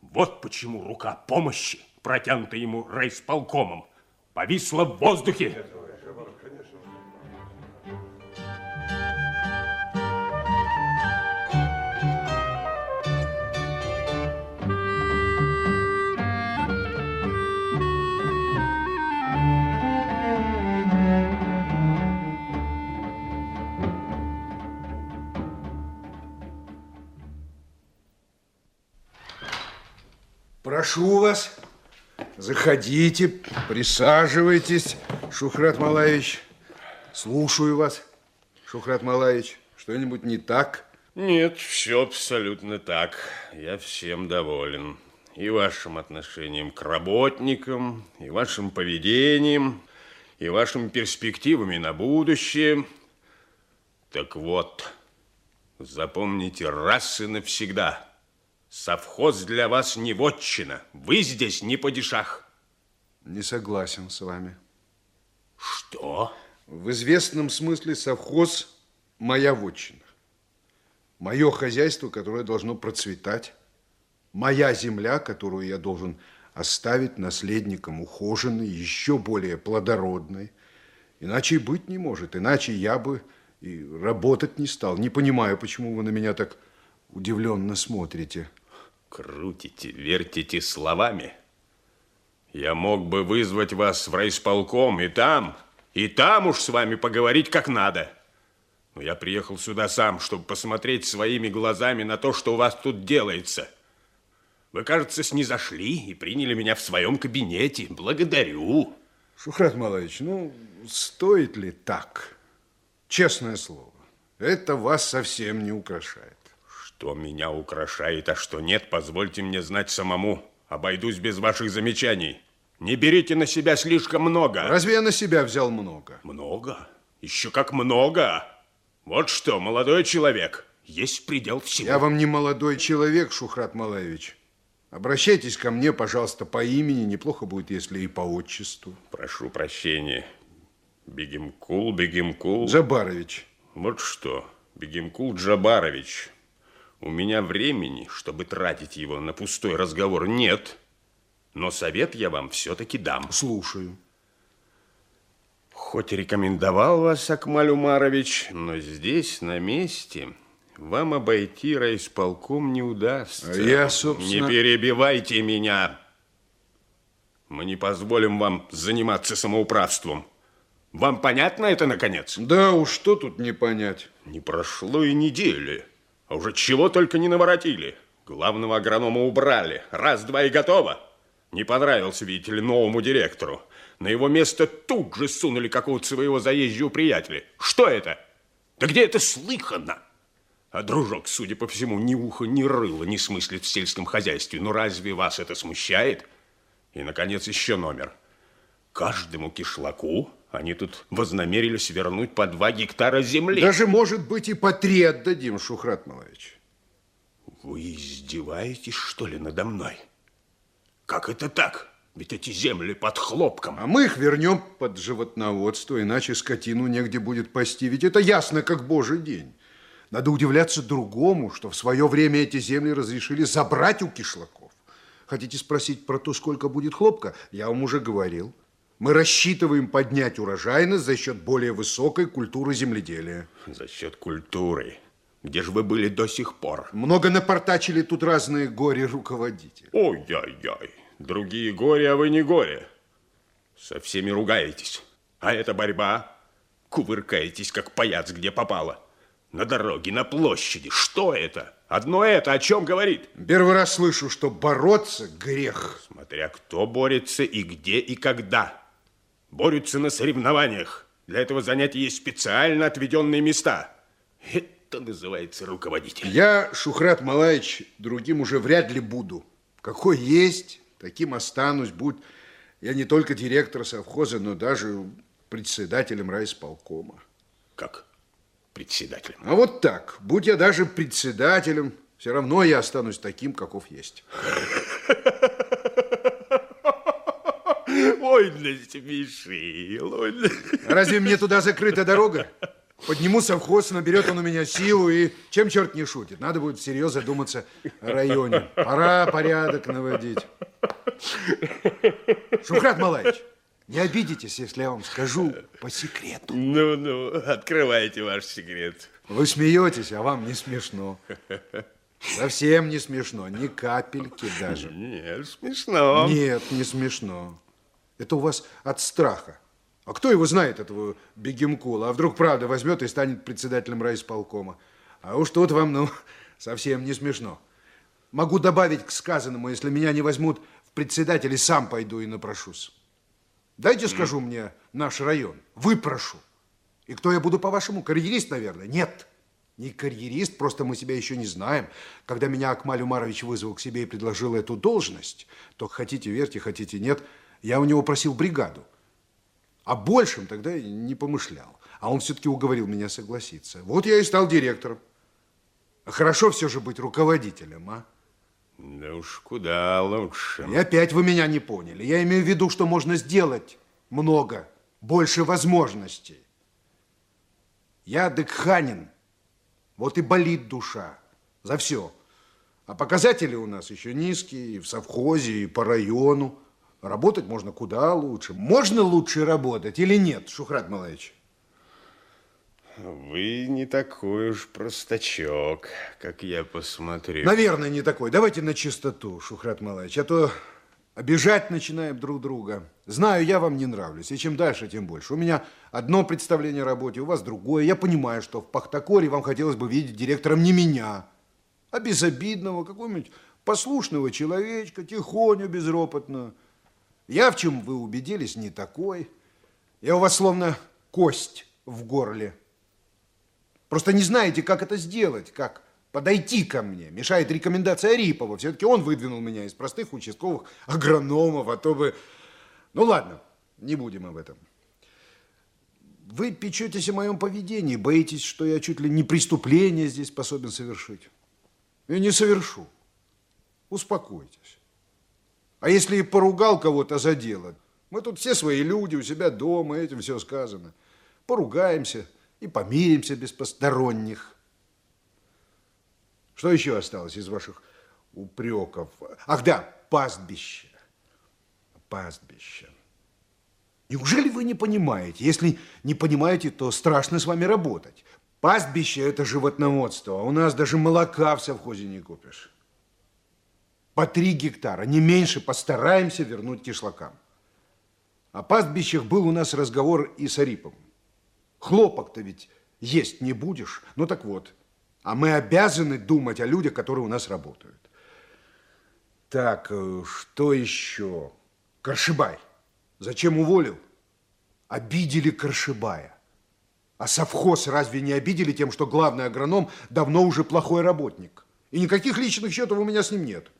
Speaker 2: Вот почему рука помощи, протянутая ему райсполкомом, повисла в воздухе.
Speaker 1: Прошу вас, заходите, присаживайтесь, Шухрат Малаевич. Слушаю вас, Шухрат Малаевич. Что-нибудь не так?
Speaker 2: Нет, все абсолютно так. Я всем доволен. И вашим отношением к работникам, и вашим поведением, и вашими перспективами на будущее. Так вот, запомните раз и навсегда. Совхоз для вас не вотчина. Вы здесь не падишах.
Speaker 1: Не согласен с вами.
Speaker 2: Что?
Speaker 1: В известном смысле совхоз – моя вотчина. Мое хозяйство, которое должно процветать. Моя земля, которую я должен оставить наследникам ухоженной, еще более плодородной. Иначе и быть не может. Иначе я бы и работать не стал. Не понимаю, почему вы на меня так удивленно смотрите.
Speaker 2: Крутите, вертите словами. Я мог бы вызвать вас в райисполком и там, и там уж с вами поговорить как надо. Но я приехал сюда сам, чтобы посмотреть своими глазами на то, что у вас тут делается. Вы, кажется, снизошли и приняли меня в своем кабинете. Благодарю.
Speaker 1: Шухрат Малаевич, ну, стоит ли так? Честное слово, это вас совсем не украшает.
Speaker 2: Что меня украшает, а что нет, позвольте мне знать самому. Обойдусь без ваших замечаний. Не берите на себя слишком много.
Speaker 1: Разве я на себя взял много?
Speaker 2: Много? Еще как много. Вот что, молодой человек, есть предел всего.
Speaker 1: Я вам не молодой человек, Шухрат Малаевич. Обращайтесь ко мне, пожалуйста, по имени. Неплохо будет, если и по отчеству.
Speaker 2: Прошу прощения. Бегимкул, Бегимкул.
Speaker 1: Джабарович.
Speaker 2: Вот что, Бегимкул Джабарович, у меня времени, чтобы тратить его на пустой разговор, нет. Но совет я вам все-таки дам.
Speaker 1: Слушаю.
Speaker 2: Хоть рекомендовал вас Акмаль Умарович, но здесь, на месте, вам обойти райисполком не удастся.
Speaker 1: Я, собственно...
Speaker 2: Не перебивайте меня. Мы не позволим вам заниматься самоуправством. Вам понятно это, наконец?
Speaker 1: Да уж, что тут не понять.
Speaker 2: Не прошло и недели, а уже чего только не наворотили. Главного агронома убрали. Раз-два и готово. Не понравился, видите ли, новому директору. На его место тут же сунули какого-то своего заезжего приятеля. Что это? Да где это слыхано? А дружок, судя по всему, ни уха, ни рыла не смыслит в сельском хозяйстве. Ну разве вас это смущает? И, наконец, еще номер. Каждому кишлаку они тут вознамерились вернуть по два гектара земли.
Speaker 1: Даже, может быть, и по три отдадим, Шухрат Малаевич.
Speaker 2: Вы издеваетесь, что ли, надо мной? Как это так? Ведь эти земли под хлопком.
Speaker 1: А мы их вернем под животноводство, иначе скотину негде будет пасти. Ведь это ясно, как божий день. Надо удивляться другому, что в свое время эти земли разрешили забрать у кишлаков. Хотите спросить про то, сколько будет хлопка? Я вам уже говорил. Мы рассчитываем поднять урожайность за счет более высокой культуры земледелия.
Speaker 2: За счет культуры? Где же вы были до сих пор?
Speaker 1: Много напортачили тут разные горе-руководители.
Speaker 2: Ой-ой-ой. Другие горе, а вы не горе. Со всеми ругаетесь. А это борьба. Кувыркаетесь, как паяц, где попало. На дороге, на площади. Что это? Одно это о чем говорит?
Speaker 1: Первый раз слышу, что бороться грех.
Speaker 2: Смотря кто борется и где и когда. Борются на соревнованиях. Для этого занятия есть специально отведенные места. Это называется руководитель.
Speaker 1: Я, Шухрат Малаевич, другим уже вряд ли буду. Какой есть, таким останусь. Будь я не только директор совхоза, но даже председателем райисполкома.
Speaker 2: Как председателем?
Speaker 1: А вот так. Будь я даже председателем, все равно я останусь таким, каков есть.
Speaker 2: Ой, насмешил. Ой,
Speaker 1: Разве мне туда закрыта дорога? Подниму совхоз, наберет он у меня силу, и чем черт не шутит? Надо будет всерьез задуматься о районе. Пора порядок наводить. Шухрат Малаевич, не обидитесь, если я вам скажу по секрету.
Speaker 2: Ну-ну, открывайте ваш секрет.
Speaker 1: Вы смеетесь, а вам не смешно. Совсем не смешно, ни капельки даже.
Speaker 2: Нет, смешно.
Speaker 1: Нет, не смешно. Это у вас от страха. А кто его знает, этого Бегемкула? А вдруг правда возьмет и станет председателем райисполкома? А уж тут вам, ну, совсем не смешно. Могу добавить к сказанному, если меня не возьмут в председатели, сам пойду и напрошусь. Дайте скажу мне наш район. Выпрошу. И кто я буду, по-вашему, карьерист, наверное? Нет. Не карьерист, просто мы себя еще не знаем. Когда меня Акмаль Умарович вызвал к себе и предложил эту должность, то хотите верьте, хотите нет, я у него просил бригаду. О большем тогда не помышлял. А он все-таки уговорил меня согласиться. Вот я и стал директором. Хорошо все же быть руководителем, а?
Speaker 2: Да уж куда лучше.
Speaker 1: И опять вы меня не поняли. Я имею в виду, что можно сделать много, больше возможностей. Я декханин. Вот и болит душа за все. А показатели у нас еще низкие и в совхозе, и по району. Работать можно куда лучше. Можно лучше работать или нет, Шухрат Малаевич?
Speaker 2: Вы не такой уж простачок, как я посмотрю.
Speaker 1: Наверное, не такой. Давайте на чистоту, Шухрат Малаевич, а то обижать начинаем друг друга. Знаю, я вам не нравлюсь, и чем дальше, тем больше. У меня одно представление о работе, у вас другое. Я понимаю, что в Пахтакоре вам хотелось бы видеть директором не меня, а безобидного, какого-нибудь послушного человечка, тихоню, безропотно. Я, в чем вы убедились, не такой. Я у вас словно кость в горле. Просто не знаете, как это сделать, как подойти ко мне. Мешает рекомендация Арипова. Все-таки он выдвинул меня из простых участковых агрономов, а то бы Ну ладно, не будем об этом. Вы печетесь о моем поведении, боитесь, что я чуть ли не преступление здесь способен совершить. И не совершу. Успокойтесь. А если и поругал кого-то за дело, мы тут все свои люди, у себя дома, этим все сказано. Поругаемся и помиримся без посторонних. Что еще осталось из ваших упреков? Ах да, пастбище. Пастбище. Неужели вы не понимаете? Если не понимаете, то страшно с вами работать. Пастбище – это животноводство, а у нас даже молока в совхозе не купишь. По три гектара, не меньше, постараемся вернуть кишлакам. О пастбищах был у нас разговор и с Ариповым. Хлопок-то ведь есть не будешь. Ну так вот, а мы обязаны думать о людях, которые у нас работают. Так, э, что еще? Коршибай. Зачем уволил? Обидели Коршибая. А совхоз разве не обидели тем, что главный агроном давно уже плохой работник? И никаких личных счетов у меня с ним нет.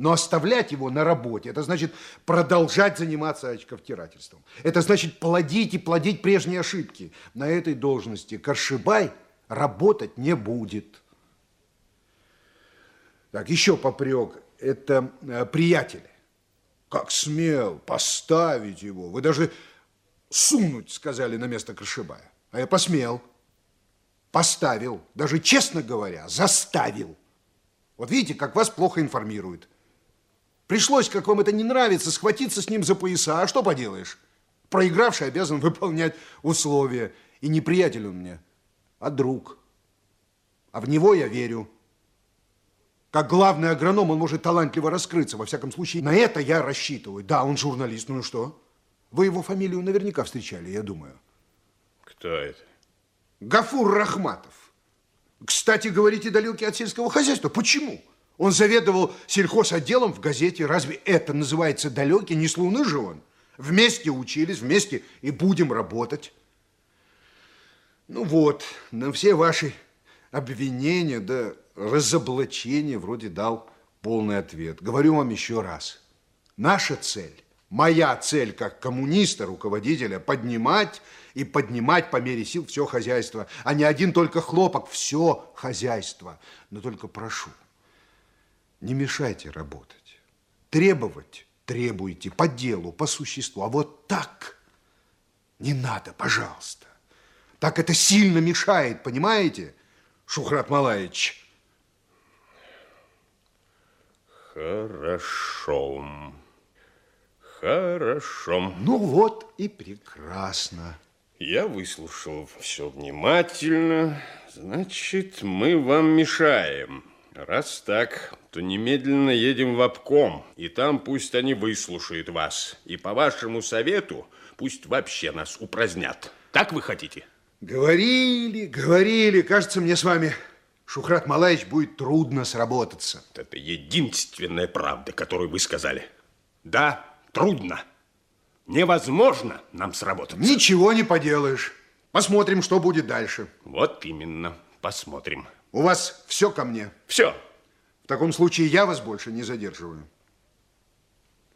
Speaker 1: Но оставлять его на работе, это значит продолжать заниматься очковтирательством. Это значит плодить и плодить прежние ошибки. На этой должности Коршибай работать не будет. Так, еще попрек. Это э, приятель. Как смел поставить его. Вы даже сунуть сказали на место Крышибая. А я посмел. Поставил. Даже, честно говоря, заставил. Вот видите, как вас плохо информируют. Пришлось, как вам это не нравится, схватиться с ним за пояса. А что поделаешь? Проигравший обязан выполнять условия. И не приятель он мне, а друг. А в него я верю. Как главный агроном он может талантливо раскрыться. Во всяком случае, на это я рассчитываю. Да, он журналист. Ну и что? Вы его фамилию наверняка встречали, я думаю.
Speaker 2: Кто это?
Speaker 1: Гафур Рахматов. Кстати, говорите, далекий от сельского хозяйства. Почему? Он заведовал сельхозотделом в газете. Разве это называется далекий? Не с же он. Вместе учились, вместе и будем работать. Ну вот, на все ваши обвинения, да разоблачения вроде дал полный ответ. Говорю вам еще раз. Наша цель, моя цель как коммуниста, руководителя, поднимать и поднимать по мере сил все хозяйство, а не один только хлопок, все хозяйство. Но только прошу, не мешайте работать. Требовать требуйте по делу, по существу. А вот так не надо, пожалуйста. Так это сильно мешает, понимаете, Шухрат Малаевич?
Speaker 2: Хорошо. Хорошо.
Speaker 1: Ну вот и прекрасно.
Speaker 2: Я выслушал все внимательно. Значит, мы вам мешаем. Раз так, то немедленно едем в обком, и там пусть они выслушают вас. И по вашему совету пусть вообще нас упразднят. Так вы хотите?
Speaker 1: Говорили, говорили. Кажется, мне с вами, Шухрат Малаевич, будет трудно сработаться.
Speaker 2: Это единственная правда, которую вы сказали. Да, трудно. Невозможно нам сработать.
Speaker 1: Ничего не поделаешь. Посмотрим, что будет дальше.
Speaker 2: Вот именно. Посмотрим.
Speaker 1: У вас все ко мне?
Speaker 2: Все.
Speaker 1: В таком случае я вас больше не задерживаю.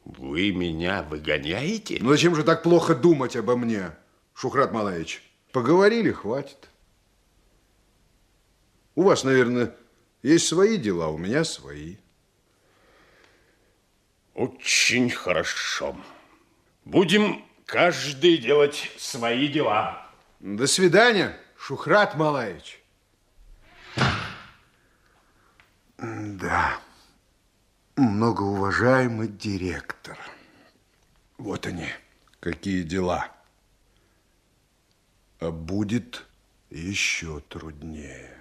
Speaker 2: Вы меня выгоняете?
Speaker 1: Ну зачем же так плохо думать обо мне, Шухрат Малаевич? Поговорили, хватит. У вас, наверное, есть свои дела, у меня свои.
Speaker 2: Очень хорошо. Будем каждый делать свои дела.
Speaker 1: До свидания, Шухрат Малаевич. Да, многоуважаемый директор. Вот они, какие дела. А будет еще труднее.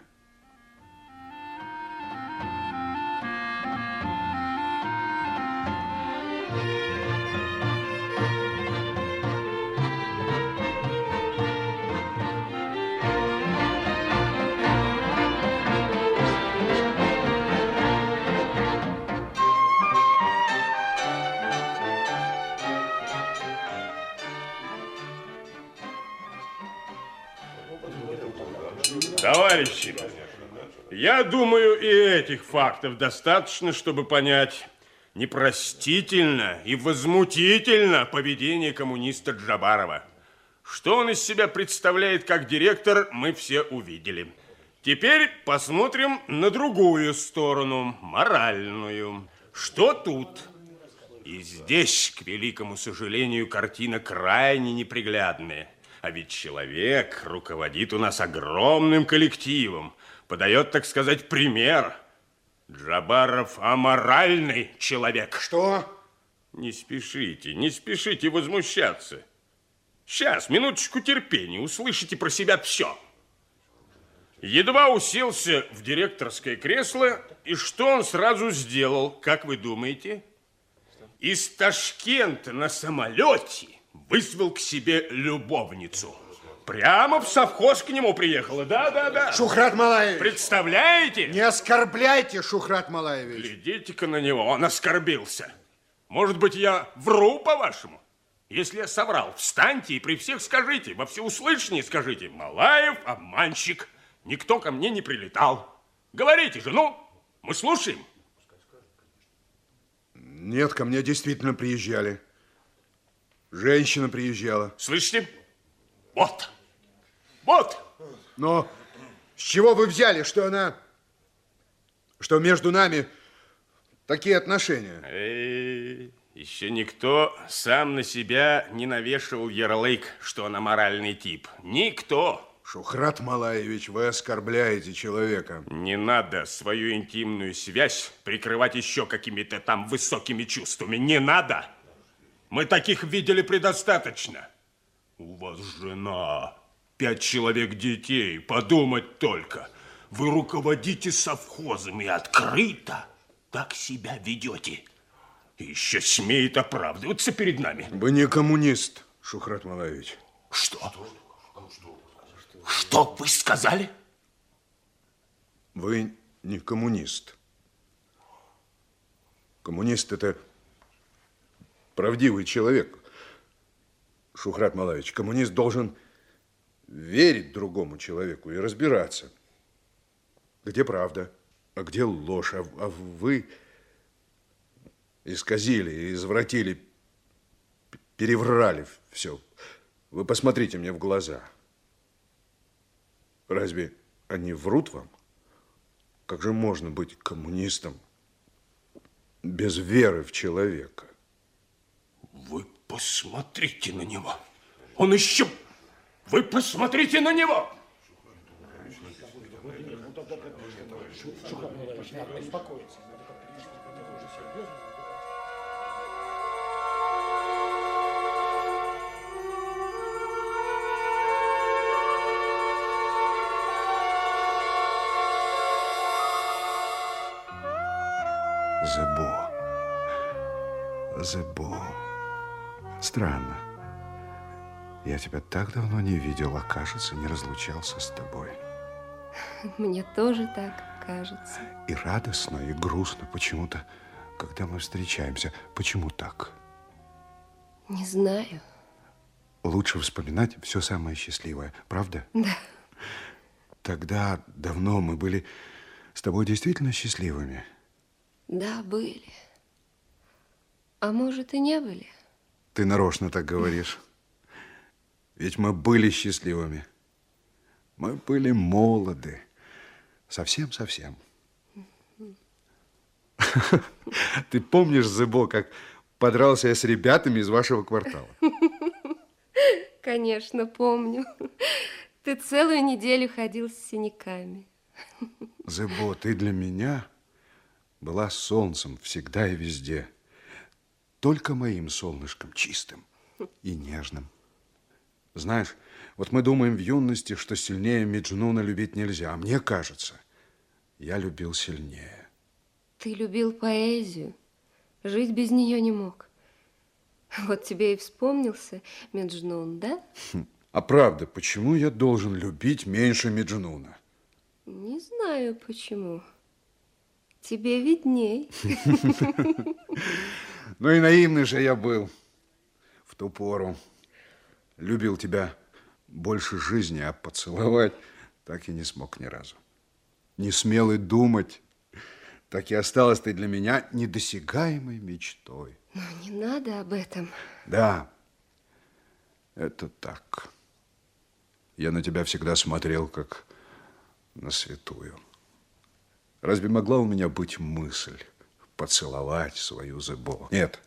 Speaker 2: Товарищи, я думаю, и этих фактов достаточно, чтобы понять, непростительно и возмутительно поведение коммуниста Джабарова. Что он из себя представляет как директор, мы все увидели. Теперь посмотрим на другую сторону, моральную. Что тут? И здесь, к великому сожалению, картина крайне неприглядная. А ведь человек руководит у нас огромным коллективом, подает, так сказать, пример. Джабаров аморальный человек.
Speaker 7: Что?
Speaker 2: Не спешите, не спешите возмущаться. Сейчас, минуточку терпения, услышите про себя все. Едва уселся в директорское кресло, и что он сразу сделал, как вы думаете? Из Ташкента на самолете вызвал к себе любовницу. Прямо в совхоз к нему приехала, да-да-да.
Speaker 7: Шухрат Малаевич!
Speaker 2: Представляете?
Speaker 7: Не оскорбляйте, Шухрат Малаевич.
Speaker 2: Глядите-ка на него, он оскорбился. Может быть, я вру, по-вашему? Если я соврал, встаньте и при всех скажите, во всеуслышание скажите, Малаев обманщик, никто ко мне не прилетал. Говорите же, ну, мы слушаем.
Speaker 1: Нет, ко мне действительно приезжали. Женщина приезжала.
Speaker 2: Слышите? Вот. Вот.
Speaker 7: Но с чего вы взяли, что она... Что между нами такие отношения?
Speaker 2: Эй, еще никто сам на себя не навешивал ярлык, что она моральный тип. Никто.
Speaker 1: Шухрат Малаевич, вы оскорбляете человека.
Speaker 2: Не надо свою интимную связь прикрывать еще какими-то там высокими чувствами. Не надо. Мы таких видели предостаточно. У вас жена, пять человек детей, подумать только. Вы руководите совхозами открыто. Так себя ведете. И еще смеет оправдываться перед нами.
Speaker 1: Вы не коммунист, Шухрат Малаевич.
Speaker 2: Что? Что вы сказали?
Speaker 1: Вы не коммунист. Коммунист – это правдивый человек. Шухрат Малаевич, коммунист должен верить другому человеку и разбираться, где правда, а где ложь. А, а вы исказили, извратили, переврали все. Вы посмотрите мне в глаза. Разве они врут вам? Как же можно быть коммунистом без веры в человека?
Speaker 2: Вы посмотрите на него. Он еще... Вы посмотрите на него!
Speaker 5: Успокоиться.
Speaker 1: Зебо. Странно. Я тебя так давно не видел, а кажется, не разлучался с тобой.
Speaker 14: Мне тоже так кажется.
Speaker 1: И радостно, и грустно почему-то, когда мы встречаемся. Почему так?
Speaker 14: Не знаю.
Speaker 1: Лучше вспоминать все самое счастливое, правда?
Speaker 14: Да.
Speaker 1: Тогда давно мы были с тобой действительно счастливыми.
Speaker 14: Да, были. А может, и не были.
Speaker 1: Ты нарочно так говоришь. Ведь мы были счастливыми. Мы были молоды. Совсем-совсем. Ты помнишь, Зыбо, как подрался я с ребятами из вашего квартала?
Speaker 14: Конечно, помню. Ты целую неделю ходил с синяками.
Speaker 1: Зыбо, ты для меня была солнцем всегда и везде. Только моим солнышком, чистым и нежным. Знаешь, вот мы думаем в юности, что сильнее Меджнуна любить нельзя, а мне кажется, я любил сильнее.
Speaker 14: Ты любил поэзию, жить без нее не мог. Вот тебе и вспомнился Меджнун, да?
Speaker 1: А правда, почему я должен любить меньше Меджнуна?
Speaker 14: Не знаю, почему. Тебе видней.
Speaker 1: Ну и наивный же я был в ту пору. Любил тебя больше жизни, а поцеловать так и не смог ни разу. Не смел и думать. так и осталась ты для меня недосягаемой мечтой.
Speaker 14: Но не надо об этом.
Speaker 1: Да, это так. Я на тебя всегда смотрел, как на святую. Разве могла у меня быть мысль поцеловать свою Зебо? Нет,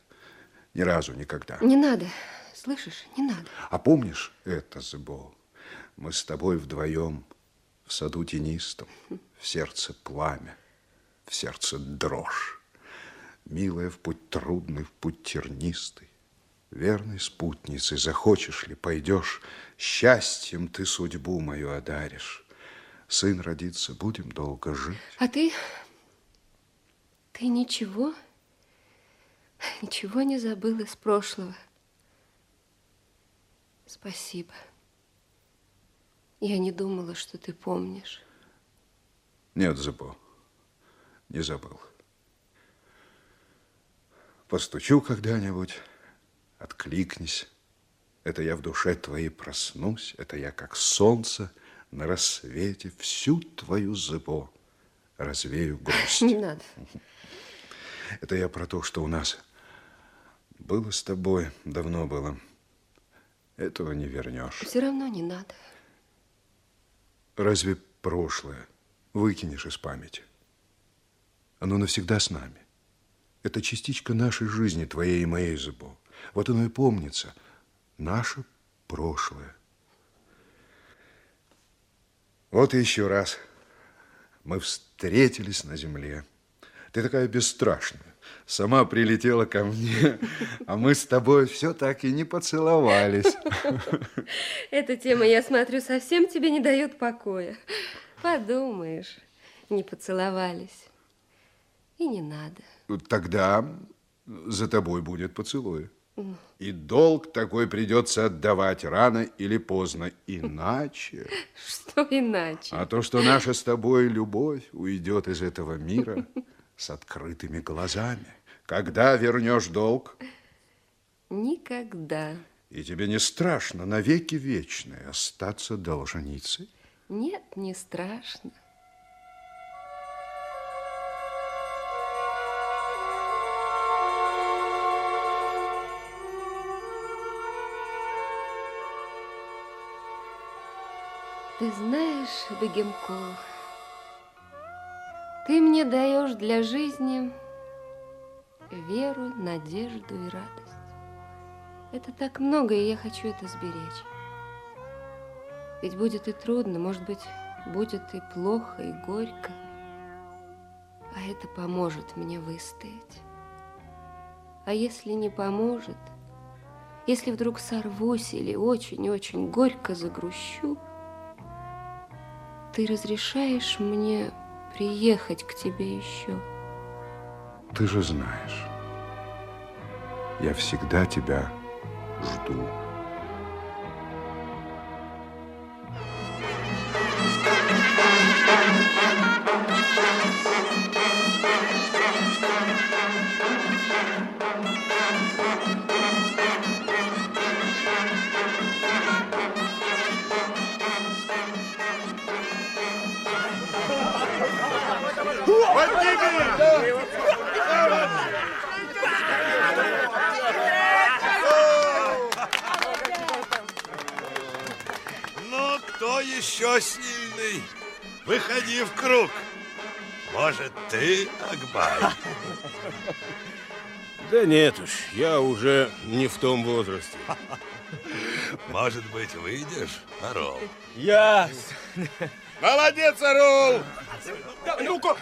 Speaker 1: ни разу, никогда.
Speaker 14: Не надо, слышишь, не надо.
Speaker 1: А помнишь это, Зебо? Мы с тобой вдвоем в саду тенистом, в сердце пламя, в сердце дрожь. Милая, в путь трудный, в путь тернистый. Верной спутницей захочешь ли, пойдешь, Счастьем ты судьбу мою одаришь. Сын родится, будем долго жить.
Speaker 14: А ты... Ты ничего, ничего не забыл из прошлого. Спасибо. Я не думала, что ты помнишь.
Speaker 1: Нет, Зыбо, не забыл. Постучу когда-нибудь, откликнись. Это я в душе твоей проснусь, это я, как солнце, на рассвете всю твою зыбо развею грусть.
Speaker 14: Не надо.
Speaker 1: Это я про то, что у нас было с тобой, давно было. Этого не вернешь.
Speaker 14: Все равно не надо.
Speaker 1: Разве прошлое выкинешь из памяти? Оно навсегда с нами. Это частичка нашей жизни, твоей и моей, Зыбо. Вот оно и помнится. Наше прошлое. Вот и еще раз. Мы встретились на земле. Ты такая бесстрашная. Сама прилетела ко мне, а мы с тобой все так и не поцеловались.
Speaker 14: Эта тема, я смотрю, совсем тебе не дает покоя. Подумаешь, не поцеловались. И не надо.
Speaker 1: Тогда за тобой будет поцелуй. И долг такой придется отдавать рано или поздно. Иначе...
Speaker 14: Что иначе?
Speaker 1: А то, что наша с тобой любовь уйдет из этого мира с открытыми глазами. Когда вернешь долг?
Speaker 14: Никогда.
Speaker 1: И тебе не страшно навеки вечные остаться должницей?
Speaker 14: Нет, не страшно. Ты знаешь, Бегемкул, ты мне даешь для жизни веру, надежду и радость. Это так много, и я хочу это сберечь. Ведь будет и трудно, может быть, будет и плохо, и горько. А это поможет мне выстоять. А если не поможет, если вдруг сорвусь или очень-очень горько загрущу, ты разрешаешь мне приехать к тебе еще?
Speaker 1: Ты же знаешь, я всегда тебя жду.
Speaker 15: Еще сильный? Выходи в круг. Может, ты, Акбай?
Speaker 3: Да нет уж, я уже не в том возрасте.
Speaker 15: Может быть, выйдешь, Орол?
Speaker 3: Я...
Speaker 15: Молодец, Орол!
Speaker 3: Ну-ка!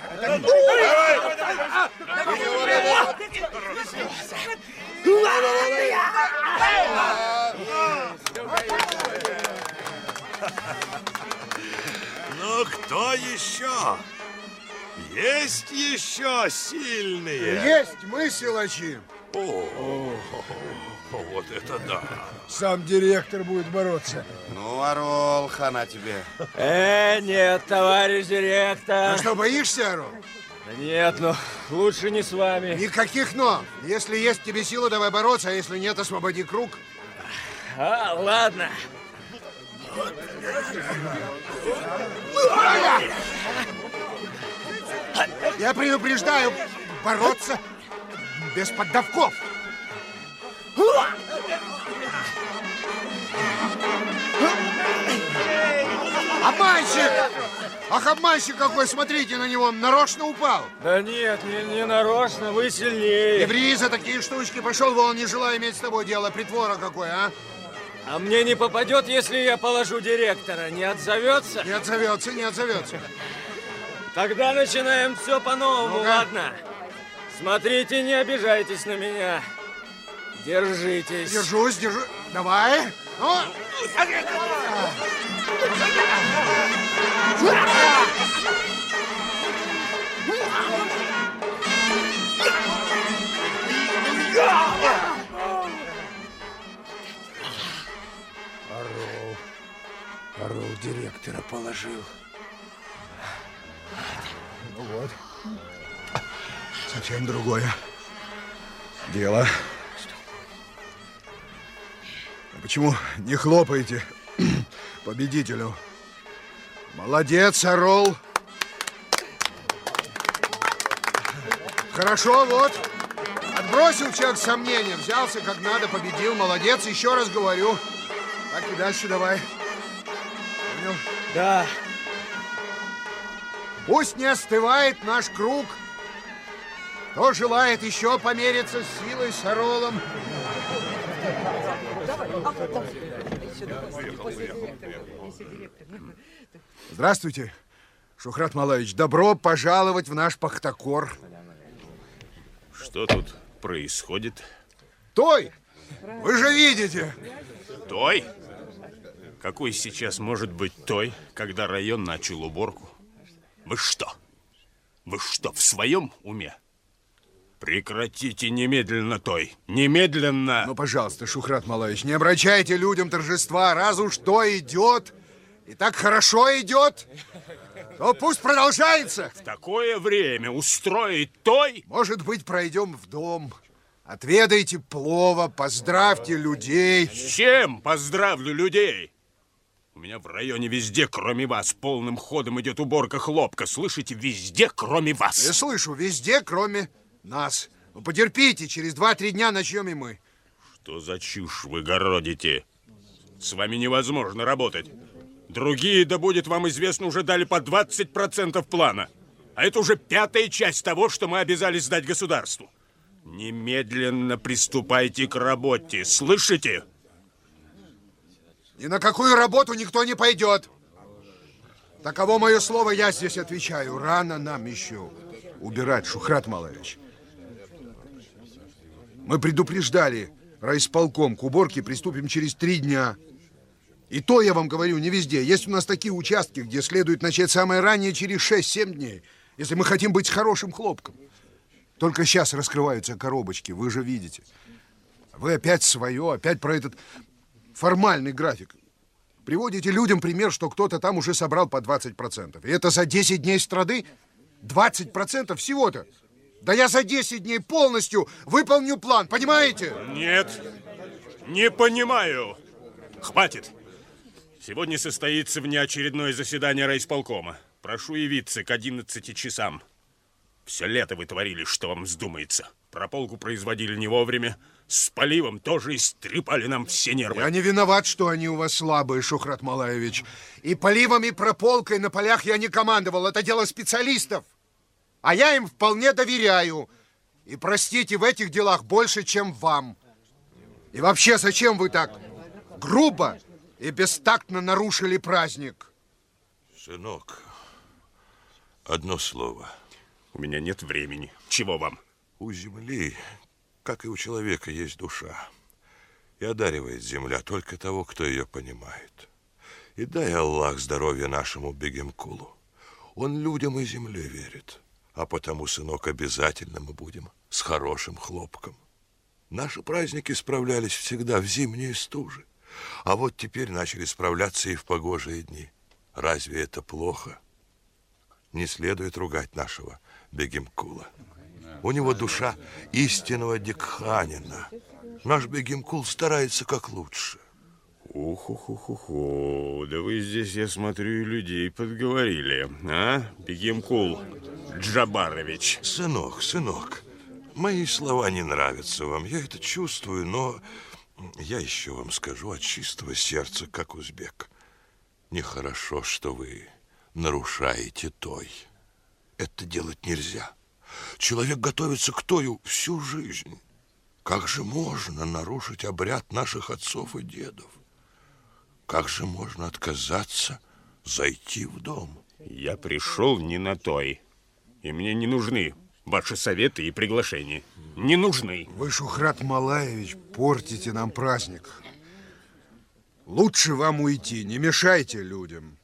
Speaker 15: Ну, кто еще? Есть еще сильные?
Speaker 7: Есть мы, силачи.
Speaker 15: О, вот это да.
Speaker 12: Сам директор будет бороться.
Speaker 10: Ну, Орол, хана тебе.
Speaker 4: Э, нет, товарищ директор.
Speaker 7: А что, боишься, Орел?
Speaker 4: Да нет, ну, лучше не с вами.
Speaker 7: Никаких «но». Если есть тебе сила, давай бороться, а если нет, освободи круг.
Speaker 4: А, ладно.
Speaker 1: Я предупреждаю, бороться без поддавков. Обманщик! Ах, обманщик какой, смотрите на него, нарочно упал.
Speaker 4: Да нет, не, не нарочно, вы сильнее.
Speaker 1: Не ври за такие штучки, пошел вон, не желаю иметь с тобой дело, притвора какой, а?
Speaker 4: А мне не попадет, если я положу директора, не отзовется?
Speaker 1: Не отзовется, не отзовется.
Speaker 4: Тогда начинаем все по-новому,
Speaker 1: Ну-ка.
Speaker 4: ладно? Смотрите, не обижайтесь на меня. Держитесь.
Speaker 1: Держусь, держу. Давай. Ну.
Speaker 16: Орел. Орел директора положил.
Speaker 1: Ну вот. Совсем другое дело. А почему не хлопаете победителю? Молодец, Орел. Хорошо, вот. Отбросил человек сомнения, взялся как надо, победил, молодец. Еще раз говорю. Так и дальше давай. Понял?
Speaker 4: Да.
Speaker 1: Пусть не остывает наш круг. Кто желает еще помериться с силой с Оролом? Здравствуйте, Шухрат Малаевич. Добро пожаловать в наш Пахтакор.
Speaker 2: Что тут происходит?
Speaker 1: Той, вы же видите.
Speaker 2: Той? Какой сейчас может быть той, когда район начал уборку? Вы что? Вы что, в своем уме? Прекратите немедленно той. Немедленно.
Speaker 1: Ну, пожалуйста, Шухрат Малаевич, не обращайте людям торжества. Раз уж то идет, и так хорошо идет, то пусть продолжается.
Speaker 2: В такое время устроить той?
Speaker 1: Может быть, пройдем в дом. Отведайте плова, поздравьте людей.
Speaker 2: С чем поздравлю людей? У меня в районе везде, кроме вас, полным ходом идет уборка хлопка. Слышите, везде, кроме вас.
Speaker 1: Я слышу, везде, кроме нас. Ну, потерпите, через два-три дня начнем и мы.
Speaker 2: Что за чушь вы городите? С вами невозможно работать. Другие, да будет вам известно, уже дали по 20% плана. А это уже пятая часть того, что мы обязались сдать государству. Немедленно приступайте к работе. Слышите?
Speaker 1: Ни на какую работу никто не пойдет. Таково мое слово, я здесь отвечаю. Рано нам еще убирать, Шухрат Малаевич. Мы предупреждали райисполком, к уборке приступим через три дня. И то, я вам говорю, не везде. Есть у нас такие участки, где следует начать самое раннее через 6-7 дней, если мы хотим быть хорошим хлопком. Только сейчас раскрываются коробочки, вы же видите. Вы опять свое, опять про этот формальный график. Приводите людям пример, что кто-то там уже собрал по 20%. И это за 10 дней страды 20% всего-то. Да я за 10 дней полностью выполню план, понимаете?
Speaker 2: Нет, не понимаю. Хватит. Сегодня состоится внеочередное заседание райисполкома. Прошу явиться к 11 часам. Все лето вы творили, что вам вздумается. Прополку производили не вовремя. С поливом тоже истрепали нам все нервы.
Speaker 1: Я не виноват, что они у вас слабые, Шухрат Малаевич. И поливом, и прополкой на полях я не командовал. Это дело специалистов. А я им вполне доверяю. И простите, в этих делах больше, чем вам. И вообще, зачем вы так грубо и бестактно нарушили праздник?
Speaker 15: Сынок, одно слово.
Speaker 2: У меня нет времени. Чего вам?
Speaker 15: У земли, как и у человека, есть душа. И одаривает земля только того, кто ее понимает. И дай Аллах здоровья нашему Бегемкулу. Он людям и земле верит. А потому, сынок, обязательно мы будем с хорошим хлопком. Наши праздники справлялись всегда в зимние стужи. А вот теперь начали справляться и в погожие дни. Разве это плохо? Не следует ругать нашего Бегемкула. У него душа истинного дикханина. Наш Бегемкул старается как лучше.
Speaker 2: Уху-ху-ху-ху. Да вы здесь, я смотрю, и людей подговорили. А, Бегемкул Джабарович?
Speaker 15: Сынок, сынок, мои слова не нравятся вам. Я это чувствую, но я еще вам скажу от чистого сердца, как узбек. Нехорошо, что вы нарушаете той. Это делать нельзя. Человек готовится к тою всю жизнь. Как же можно нарушить обряд наших отцов и дедов? Как же можно отказаться зайти в дом?
Speaker 2: Я пришел не на той. И мне не нужны ваши советы и приглашения. Не нужны.
Speaker 1: Вы, Шухрат Малаевич, портите нам праздник. Лучше вам уйти, не мешайте людям.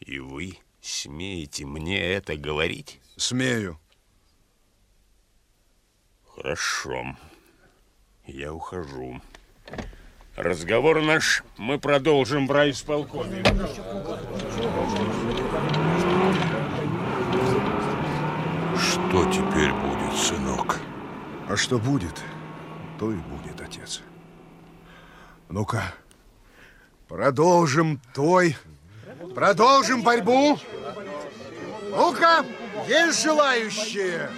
Speaker 2: И вы смеете мне это говорить?
Speaker 1: Смею.
Speaker 2: Хорошо. Я ухожу. Разговор наш мы продолжим в райисполкоме.
Speaker 15: Что теперь будет, сынок?
Speaker 1: А что будет, то и будет, отец. Ну-ка, продолжим той, продолжим борьбу. Ну-ка, есть желающие?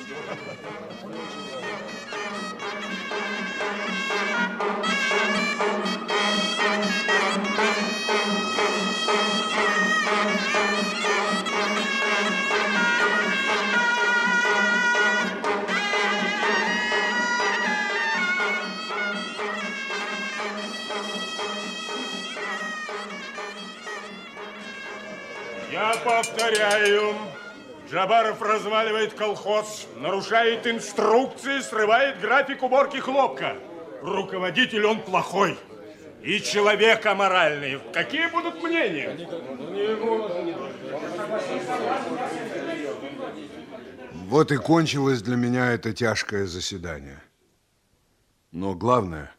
Speaker 2: Повторяю, Джабаров разваливает колхоз, нарушает инструкции, срывает график уборки хлопка. Руководитель он плохой. И человек аморальный. Какие будут мнения?
Speaker 1: Вот и кончилось для меня это тяжкое заседание. Но главное,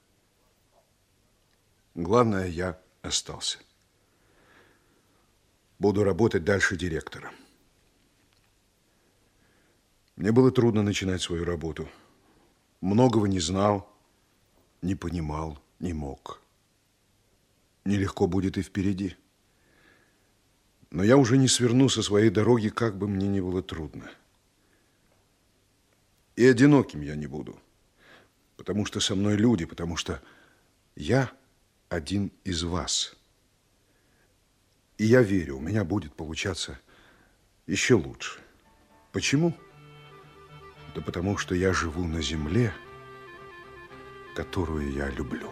Speaker 1: главное, я остался. Буду работать дальше директором. Мне было трудно начинать свою работу. Многого не знал, не понимал, не мог. Нелегко будет и впереди. Но я уже не сверну со своей дороги, как бы мне ни было трудно. И одиноким я не буду, потому что со мной люди, потому что я один из вас. И я верю, у меня будет получаться еще лучше. Почему? Да потому что я живу на земле, которую я люблю.